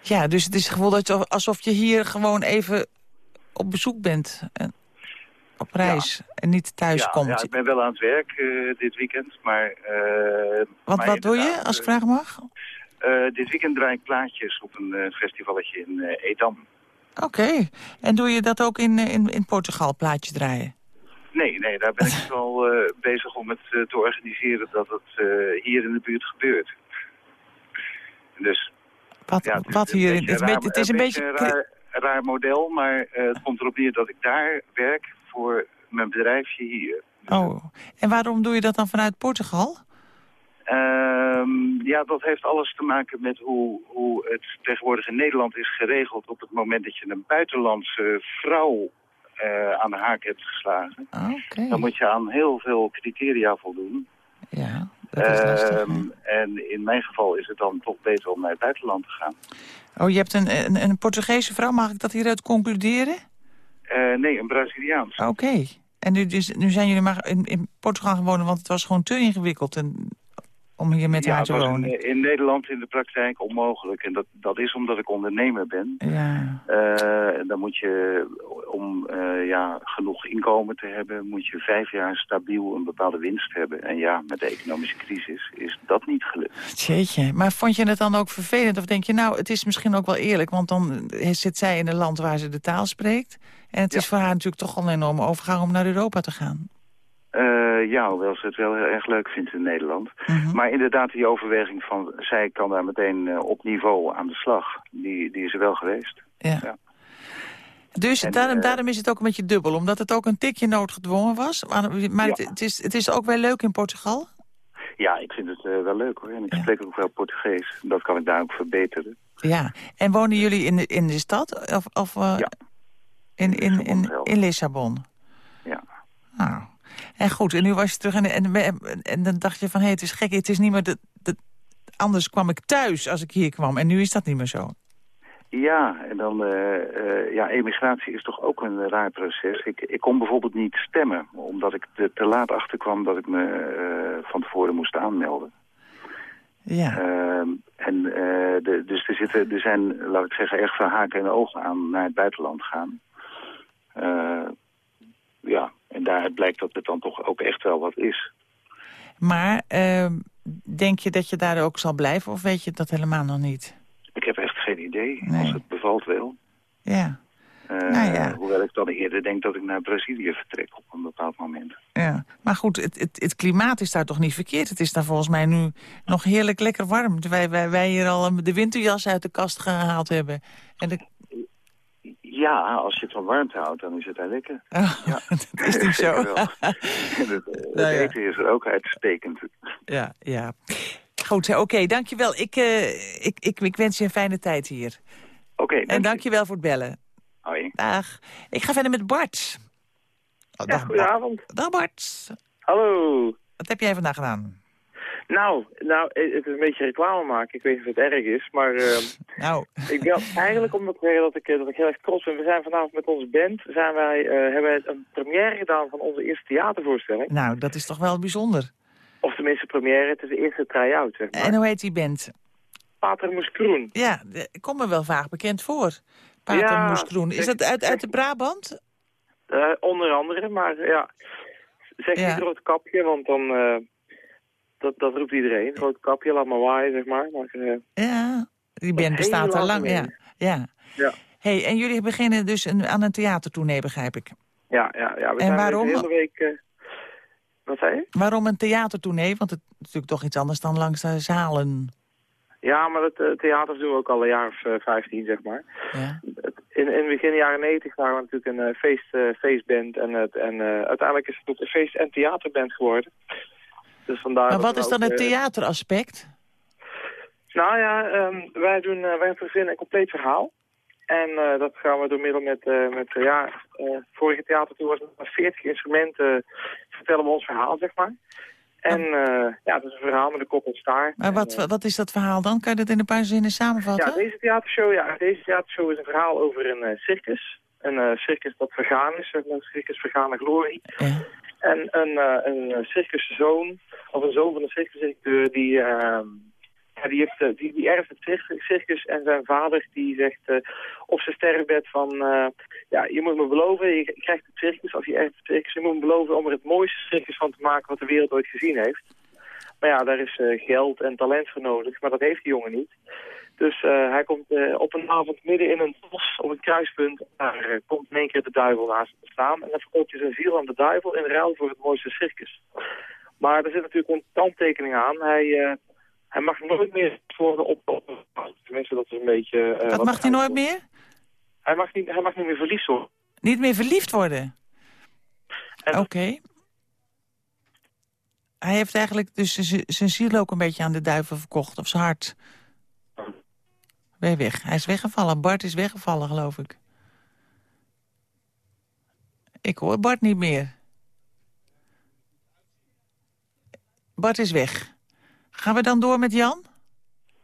Ja, dus het is het gevoel dat je, alsof je hier gewoon even op bezoek bent. En op reis. En niet thuis ja, komt. ja, ik ben wel aan het werk eh, dit weekend, maar... eh, wat maar wat doe je, als ik eh, vragen mag? eh, dit weekend draai ik plaatjes op een eh, festivalletje in eh, Edam. Oké. En doe je dat ook in, eh, in, in Portugal, plaatje draaien? Nee, nee, daar ben ik wel eh, bezig om het eh, te organiseren dat het eh, hier in de buurt gebeurt. Dus, Wat, ja, wat hier? Het is, een raar- beetje- het is een beetje... raar, raar model, maar eh, het komt erop neer dat ik daar werk voor mijn bedrijfje hier. Oh, en waarom doe je dat dan vanuit Portugal? Ehm, ja, dat heeft alles te maken met hoe, hoe het tegenwoordig in Nederland is geregeld op het moment dat je een buitenlandse vrouw eh, aan de haak hebt geslagen. Oké. Dan moet je aan heel veel criteria voldoen. Ja, dat is lastig. Ehm, en in mijn geval is het dan toch beter om naar het buitenland te gaan. Oh, je hebt een, een, een Portugese vrouw, mag ik dat hieruit concluderen? Eh, nee, een Braziliaans. Oké. En nu, dus, nu zijn jullie maar in, in Portugal gewonnen, want het was gewoon te ingewikkeld en, om hier met ja, haar het te wonen. in, in Nederland in de praktijk onmogelijk. En dat, dat is omdat ik ondernemer ben. Ja. Eh, en dan moet je, om eh, ja, genoeg inkomen te hebben, moet je vijf jaar stabiel een bepaalde winst hebben. En ja, met de economische crisis is dat niet gelukt. Jeetje, maar vond je het dan ook vervelend? Of denk je, nou, het is misschien ook wel eerlijk... want dan zit zij in een land waar ze de taal spreekt... en het is voor haar natuurlijk toch al een enorme overgang om naar Europa te gaan. Eh, ja, hoewel ze het wel heel erg leuk vindt in Nederland. Mhm. Maar inderdaad, die overweging van zij kan daar meteen eh, op niveau aan de slag, die, die is er wel geweest. Ja. Ja. Dus En, daarom, eh, daarom is het ook een beetje dubbel, omdat het ook een tikje noodgedwongen was. Maar, maar het, het is, het is ook wel leuk in Portugal. Ja, ik vind het wel leuk hoor. En ik spreek ook wel Portugees. Dat kan ik daar ook verbeteren. Ja, en wonen jullie in de, in de stad? Of, of eh, in, in, in, in Lissabon? Ja. Nou, en goed, en nu was je terug en, en, en, en dan dacht je van... hé, het is gek, het is niet meer... De, de, anders kwam ik thuis als ik hier kwam en nu is dat niet meer zo. Ja, en dan, eh, eh, ja, emigratie is toch ook een raar proces. Ik, ik kon bijvoorbeeld niet stemmen, omdat ik er te laat achter kwam dat ik me eh, van tevoren moest aanmelden. Ja. Ehm, en de, dus er, zitten, er zijn, laat ik zeggen, echt veel haken en ogen aan naar het buitenland gaan. Eh, ja, en daaruit blijkt dat het dan toch ook echt wel wat is. Maar ehm, denk je dat je daar ook zal blijven of weet je dat helemaal nog niet? Ik heb echt geen idee. Als het bevalt wel. Ja, Eh, Nou ja. Hoewel ik dan eerder denk dat ik naar Brazilië vertrek op een bepaald moment. ja. Maar goed, het, het, het klimaat is daar toch niet verkeerd? Het is daar volgens mij nu nog heerlijk lekker warm. Wij, wij, wij hier al de winterjas uit de kast gehaald hebben. En de, Ja, als je het van warmte houdt, dan is het daar lekker. Oh, ja. dat is niet zo. Het, eh, het Nou ja. eten is er ook uitstekend. Ja, ja. Goed, hè, oké, dankjewel. Ik, eh, ik, ik, ik wens je een fijne tijd hier. Oké, En dankjewel voor het bellen. Hoi. Dag. Ik ga verder met Bart. Oh, dag, goedenavond. Dag Bart. Hallo. Wat heb jij vandaag gedaan? Nou, nou, het is een beetje reclame maken. Ik weet niet of het erg is, maar ehm, Nou. ik bel eigenlijk om te zeggen dat ik, eh, dat ik heel erg trots ben. We zijn vanavond met onze band, zijn wij, eh, hebben wij een première gedaan van onze eerste theatervoorstelling. Nou, dat is toch wel bijzonder. Of tenminste première, het is de eerste try-out, zeg maar. En hoe heet die band? Pater Moeskroen. Ja, de- komt me wel vaag bekend voor. Pater Ja, Moeskroen. Is dat uit, uit de Brabant? Eh, onder andere, maar eh, ja, zeg Ja. niet rood kapje, want dan, eh, dat, dat roept iedereen. Rood kapje, laat maar waaien, zeg maar. maar eh, Ja, die band bestaat al lang. Ja. ja. ja. Hey, en jullie beginnen dus een, aan een theatertournee, begrijp ik. Ja, ja, ja. We En zijn waarom? De hele week, eh, Wat zei je? Waarom een theatertournee? Want het is natuurlijk toch iets anders dan langs de zalen. Ja, maar het eh, theater doen we ook al een jaar of eh, 15, zeg maar. Ja. Het- In, in begin jaren 90 waren we natuurlijk een feest, feestband. En, het- en uiteindelijk is het ook een feest- en theaterband geworden. Dus vandaar Maar wat is dan ook, het eh, theateraspect? Nou ja, ehm, wij, doen, eh, wij verzinnen een compleet verhaal. En eh, dat gaan we door middel met, eh, met eh, ja, vorige theatertour was het met 40 instrumenten vertellen we ons verhaal, zeg maar. En eh, ja, het is een verhaal met een kop en staart. Maar wat, wat is dat verhaal dan? Kan je dat in een paar zinnen samenvatten? Ja, deze theatershow, ja, deze theatershow is een verhaal over een circus. Een circus dat vergaan is, een circus vergane glorie. En een, eh, een circuszoon, of een zoon van een circusdirecteur, die, ehm, ja, die, heeft, eh, die, die erft het circus-. En zijn vader die zegt eh, op zijn sterrenbed van, eh, ja, je moet me beloven, je krijgt het circus, of je erft het circus, je moet me beloven om er het mooiste circus van te maken wat de wereld ooit gezien heeft. Maar ja, daar is eh, geld en talent voor nodig, maar dat heeft die jongen niet. Dus eh, hij komt eh, op een avond midden in een bos, op een kruispunt. Daar eh, komt in één keer de duivel naast hem te staan. En dan verkoopt hij zijn ziel aan de duivel in ruil voor het mooiste circus. Maar er zit natuurlijk een kanttekening aan. Hij, hij mag nooit meer worden op... tenminste, dat is een beetje... eh, Wat mag hij nooit meer? Hij mag, niet, hij mag niet meer verliefd worden. Niet meer verliefd worden? Oké. Hij heeft eigenlijk dus zijn ziel ook een beetje aan de duivel verkocht, of zijn hart. Weg? Hij is weggevallen. Bart is weggevallen, geloof ik. Ik hoor Bart niet meer. Bart is weg. Gaan we dan door met Jan?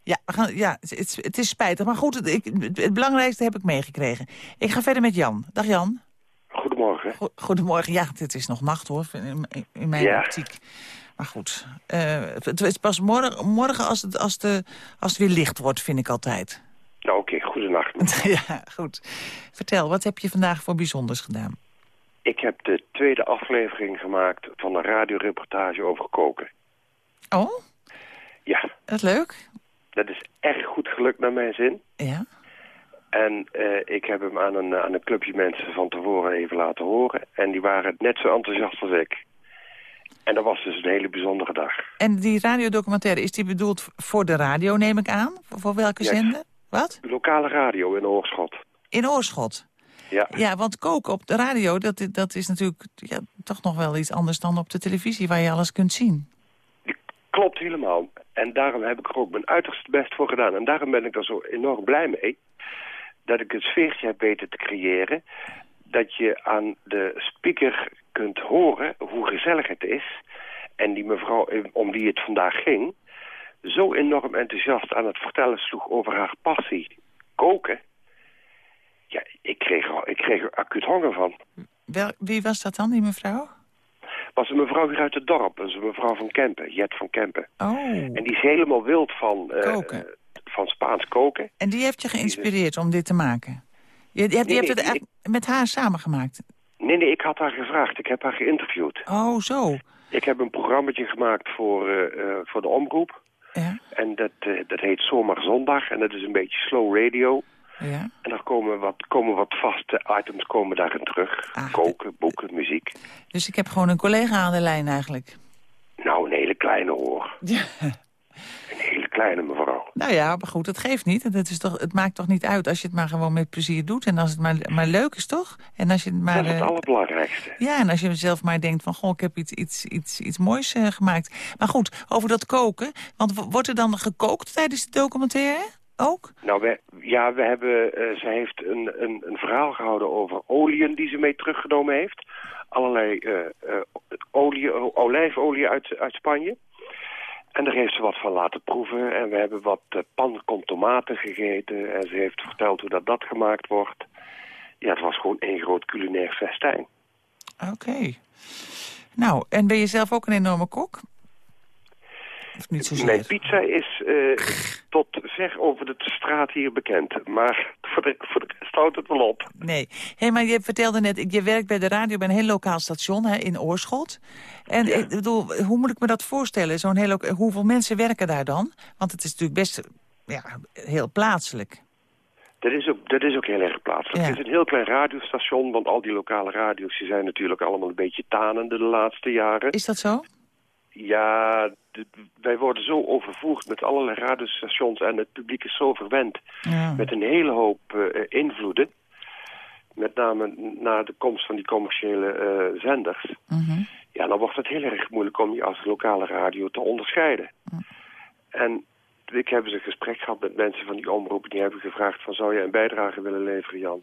Ja, we gaan, ja het, het- is spijtig. Maar goed, het, ik, het belangrijkste heb ik meegekregen. Ik ga verder met Jan. Dag Jan. Goedemorgen. Go- Goedemorgen. Ja, het is nog nacht hoor, in, in- mijn Ja. optiek. Maar goed, eh, het, het is pas morgen, morgen als, het, als, de, als het weer licht wordt, vind ik altijd. Nou, oké, goedenacht. ja, goed. Vertel, wat heb je vandaag voor bijzonders gedaan? Ik heb de tweede aflevering gemaakt van een radioreportage over koken. Oh, Ja, dat is leuk. dat is erg goed gelukt naar mijn zin. Ja. En eh, ik heb hem aan een, aan een clubje mensen van tevoren even laten horen. En die waren net zo enthousiast als ik. En dat was dus een hele bijzondere dag. En die radiodocumentaire, is die bedoeld voor de radio, neem ik aan? Voor, voor welke Ja. zender? Wat? De lokale radio in Oorschot. In Oorschot. Ja. Ja, want koken op de radio, dat, dat is natuurlijk ja, toch nog wel iets anders dan op de televisie... waar je alles kunt zien. Klopt helemaal. En daarom heb ik er ook mijn uiterste best voor gedaan. En daarom ben ik er zo enorm blij mee. Dat ik een sfeertje heb weten te creëren. Dat je aan de speaker kunt horen hoe gezellig het is. En die mevrouw eh, om wie het vandaag ging... zo enorm enthousiast aan het vertellen sloeg over haar passie. Koken. Ja, ik kreeg, er, ik kreeg er acuut honger van. Wel, wie was dat dan, die mevrouw? was een mevrouw hier uit het dorp. Dat is een mevrouw van Kempen, Jet van Kempen. Oh. En die is helemaal wild van, Koken. van Spaans koken. En die heeft je geïnspireerd om dit te maken? Je, je, hebt- je Nee, hebt het nee, eigenlijk met haar samengemaakt? Nee, nee, ik had haar gevraagd. Ik heb haar geïnterviewd. Oh, zo. Ik heb een programmaatje gemaakt voor, eh, eh, voor de omroep. Ja. En dat, eh, dat heet Zomer Zondag. En dat is een beetje slow radio. Ja. En daar komen wat, komen wat vaste items komen daarin terug. Koken, boeken, muziek. Dus ik heb gewoon een collega aan de lijn eigenlijk. Nou, een hele kleine hoor. Ja. Een hele kleine mevrouw. Nou ja, maar goed, het geeft niet. Het, is toch, het maakt toch niet uit als je het maar gewoon met plezier doet. En als het maar, maar leuk is, toch? En als je het maar... dat is het eh, allerbelangrijkste. Ja, en als je zelf maar denkt van, goh, ik heb iets, iets, iets, iets moois eh, gemaakt. Maar goed, over dat koken. Want wordt er dan gekookt tijdens de documentaire? Ook? Nou, we, ja, we hebben, eh zij heeft een, een, een verhaal gehouden over oliën die ze mee teruggenomen heeft. Allerlei olie, olijfolie uit, uit Spanje. En daar heeft ze wat van laten proeven. En we hebben wat uh, pan tomaten gegeten. En ze heeft verteld hoe dat, dat gemaakt wordt. Ja, het was gewoon één groot culinair festijn. Oké. Nou, en ben je zelf ook een enorme kok? Of niet zozeer? Mijn pizza is eh, tot ver over de straat hier bekend. Maar voor de, voor de rest houdt het wel op. Nee. Hé, maar je vertelde net, je werkt bij de radio bij een heel lokaal station hè, in Oorschot. En ik bedoel, hoe moet ik me dat voorstellen? Zo'n heel, hoeveel mensen werken daar dan? Want het is natuurlijk best ja, heel plaatselijk. Dat is ook, dat is ook heel erg plaatselijk. Ja. Het is een heel klein radiostation, want al die lokale radio's die zijn natuurlijk allemaal een beetje tanende de laatste jaren. Is dat zo? Ja, de- wij worden zo overvoerd met allerlei radiostations en het publiek is zo verwend Ja. met een hele hoop eh, invloeden. Met name na de komst van die commerciële eh, zenders. Mhm. Ja, dan wordt het heel erg moeilijk om je als lokale radio te onderscheiden. En ik heb eens een gesprek gehad met mensen van die omroepen. Die hebben gevraagd van zou je een bijdrage willen leveren, Jan?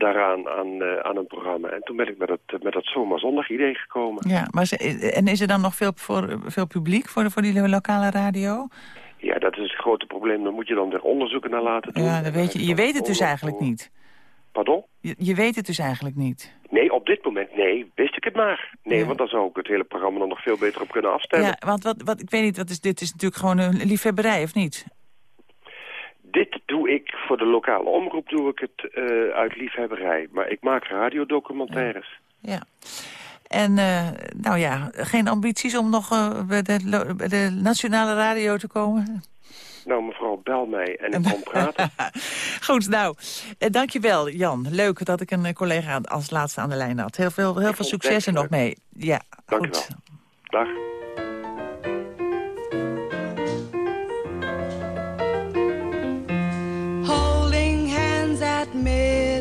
Daaraan aan, eh, aan een programma. En toen ben ik met dat, met dat zomaar zondag idee gekomen. Ja, maar ze, en is er dan nog veel, voor, veel publiek voor, de, voor die lokale radio? Ja, dat is het grote probleem. Dan moet je dan weer onderzoeken naar laten doen. Ja, dat weet je, je weet het dus eigenlijk niet. Pardon? Je, je weet het dus eigenlijk niet. Nee, op dit moment, nee, wist ik het maar. Nee, want dan zou ik het hele programma dan nog veel beter op kunnen afstemmen. Ja, want wat, wat, ik weet niet, wat is, dit is natuurlijk gewoon een liefhebberij, of niet? Dit doe ik, voor de lokale omroep doe ik het eh, uit liefhebberij. Maar ik maak radiodocumentaires. Ja. En eh, nou ja, geen ambities om nog eh, bij, de, bij de nationale radio te komen? Nou, mevrouw, bel mij en ik kom praten. Goed, nou, eh, dankjewel Jan. Leuk dat ik een collega als laatste aan de lijn had. Heel veel, heel veel succes er nog mee. Ja, Dank u goed. wel. Dag.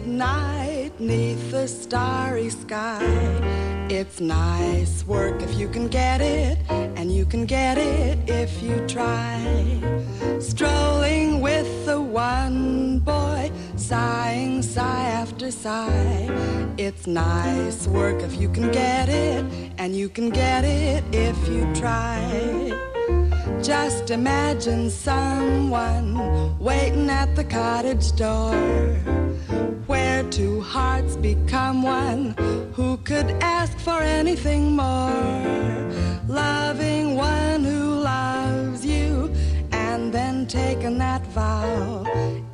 Midnight neath the starry sky. It's nice work if you can get it, and you can get it if you try. Strolling with the one boy, sighing sigh after sigh. It's nice work if you can get it, and you can get it if you try. Just imagine someone waiting at the cottage door two hearts become one. Who could ask for anything more? Loving one who loves you and then taking that vow.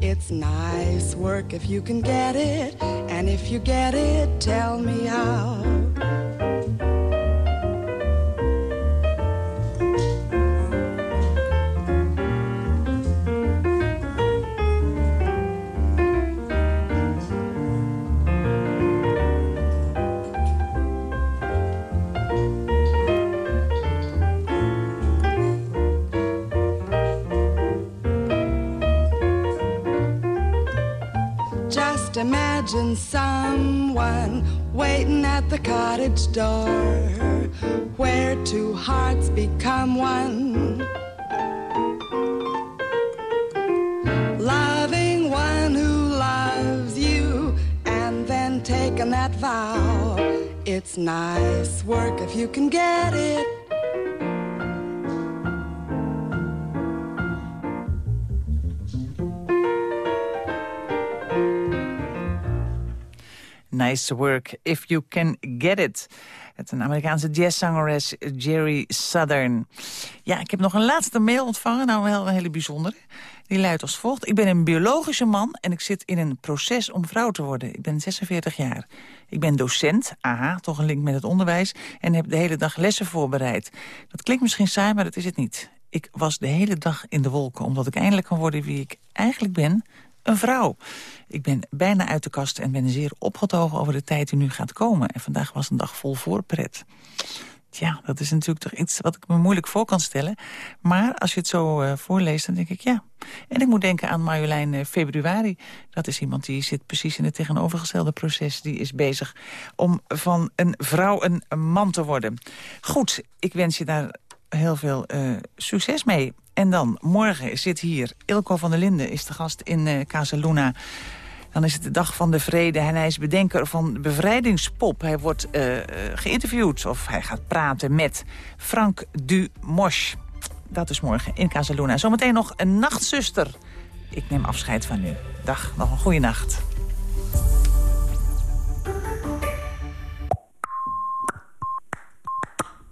It's nice work if you can get it, and if you get it, tell me how. Imagine someone waiting at the cottage door where two hearts become one. Loving one who loves you and then taking that vow. It's nice work if you can get it. Nice work if you can get it. Het een Amerikaanse jazzzangeres Jerry Southern. Ja, ik heb nog een laatste mail ontvangen. Nou, wel een hele bijzondere. Die luidt als volgt. Ik ben een biologische man en ik zit in een proces om vrouw te worden. Ik ben 46 jaar. Ik ben docent, aha, toch een link met het onderwijs... en heb de hele dag lessen voorbereid. Dat klinkt misschien saai, maar dat is het niet. Ik was de hele dag in de wolken, omdat ik eindelijk kan worden wie ik eigenlijk ben... Een vrouw. Ik ben bijna uit de kast en ben zeer opgetogen over de tijd die nu gaat komen. En vandaag was een dag vol voorpret. Ja, dat is natuurlijk toch iets wat ik me moeilijk voor kan stellen. Maar als je het zo eh, voorleest, dan denk ik ja. En ik moet denken aan Marjolein eh, Februari. Dat is iemand die zit precies in het tegenovergestelde proces. Die is bezig om van een vrouw een, man te worden. Goed, ik wens je daar heel veel eh, succes mee. En dan, morgen zit hier Ilko van der Linden, is de gast in eh Casaluna. Dan is het de dag van de vrede en hij is bedenker van Bevrijdingspop. Hij wordt eh, eh, geïnterviewd of hij gaat praten met Frank Dumosch. Dat is morgen in Casaluna. Zometeen nog een nachtzuster. Ik neem afscheid van u. Dag, nog een goede nacht.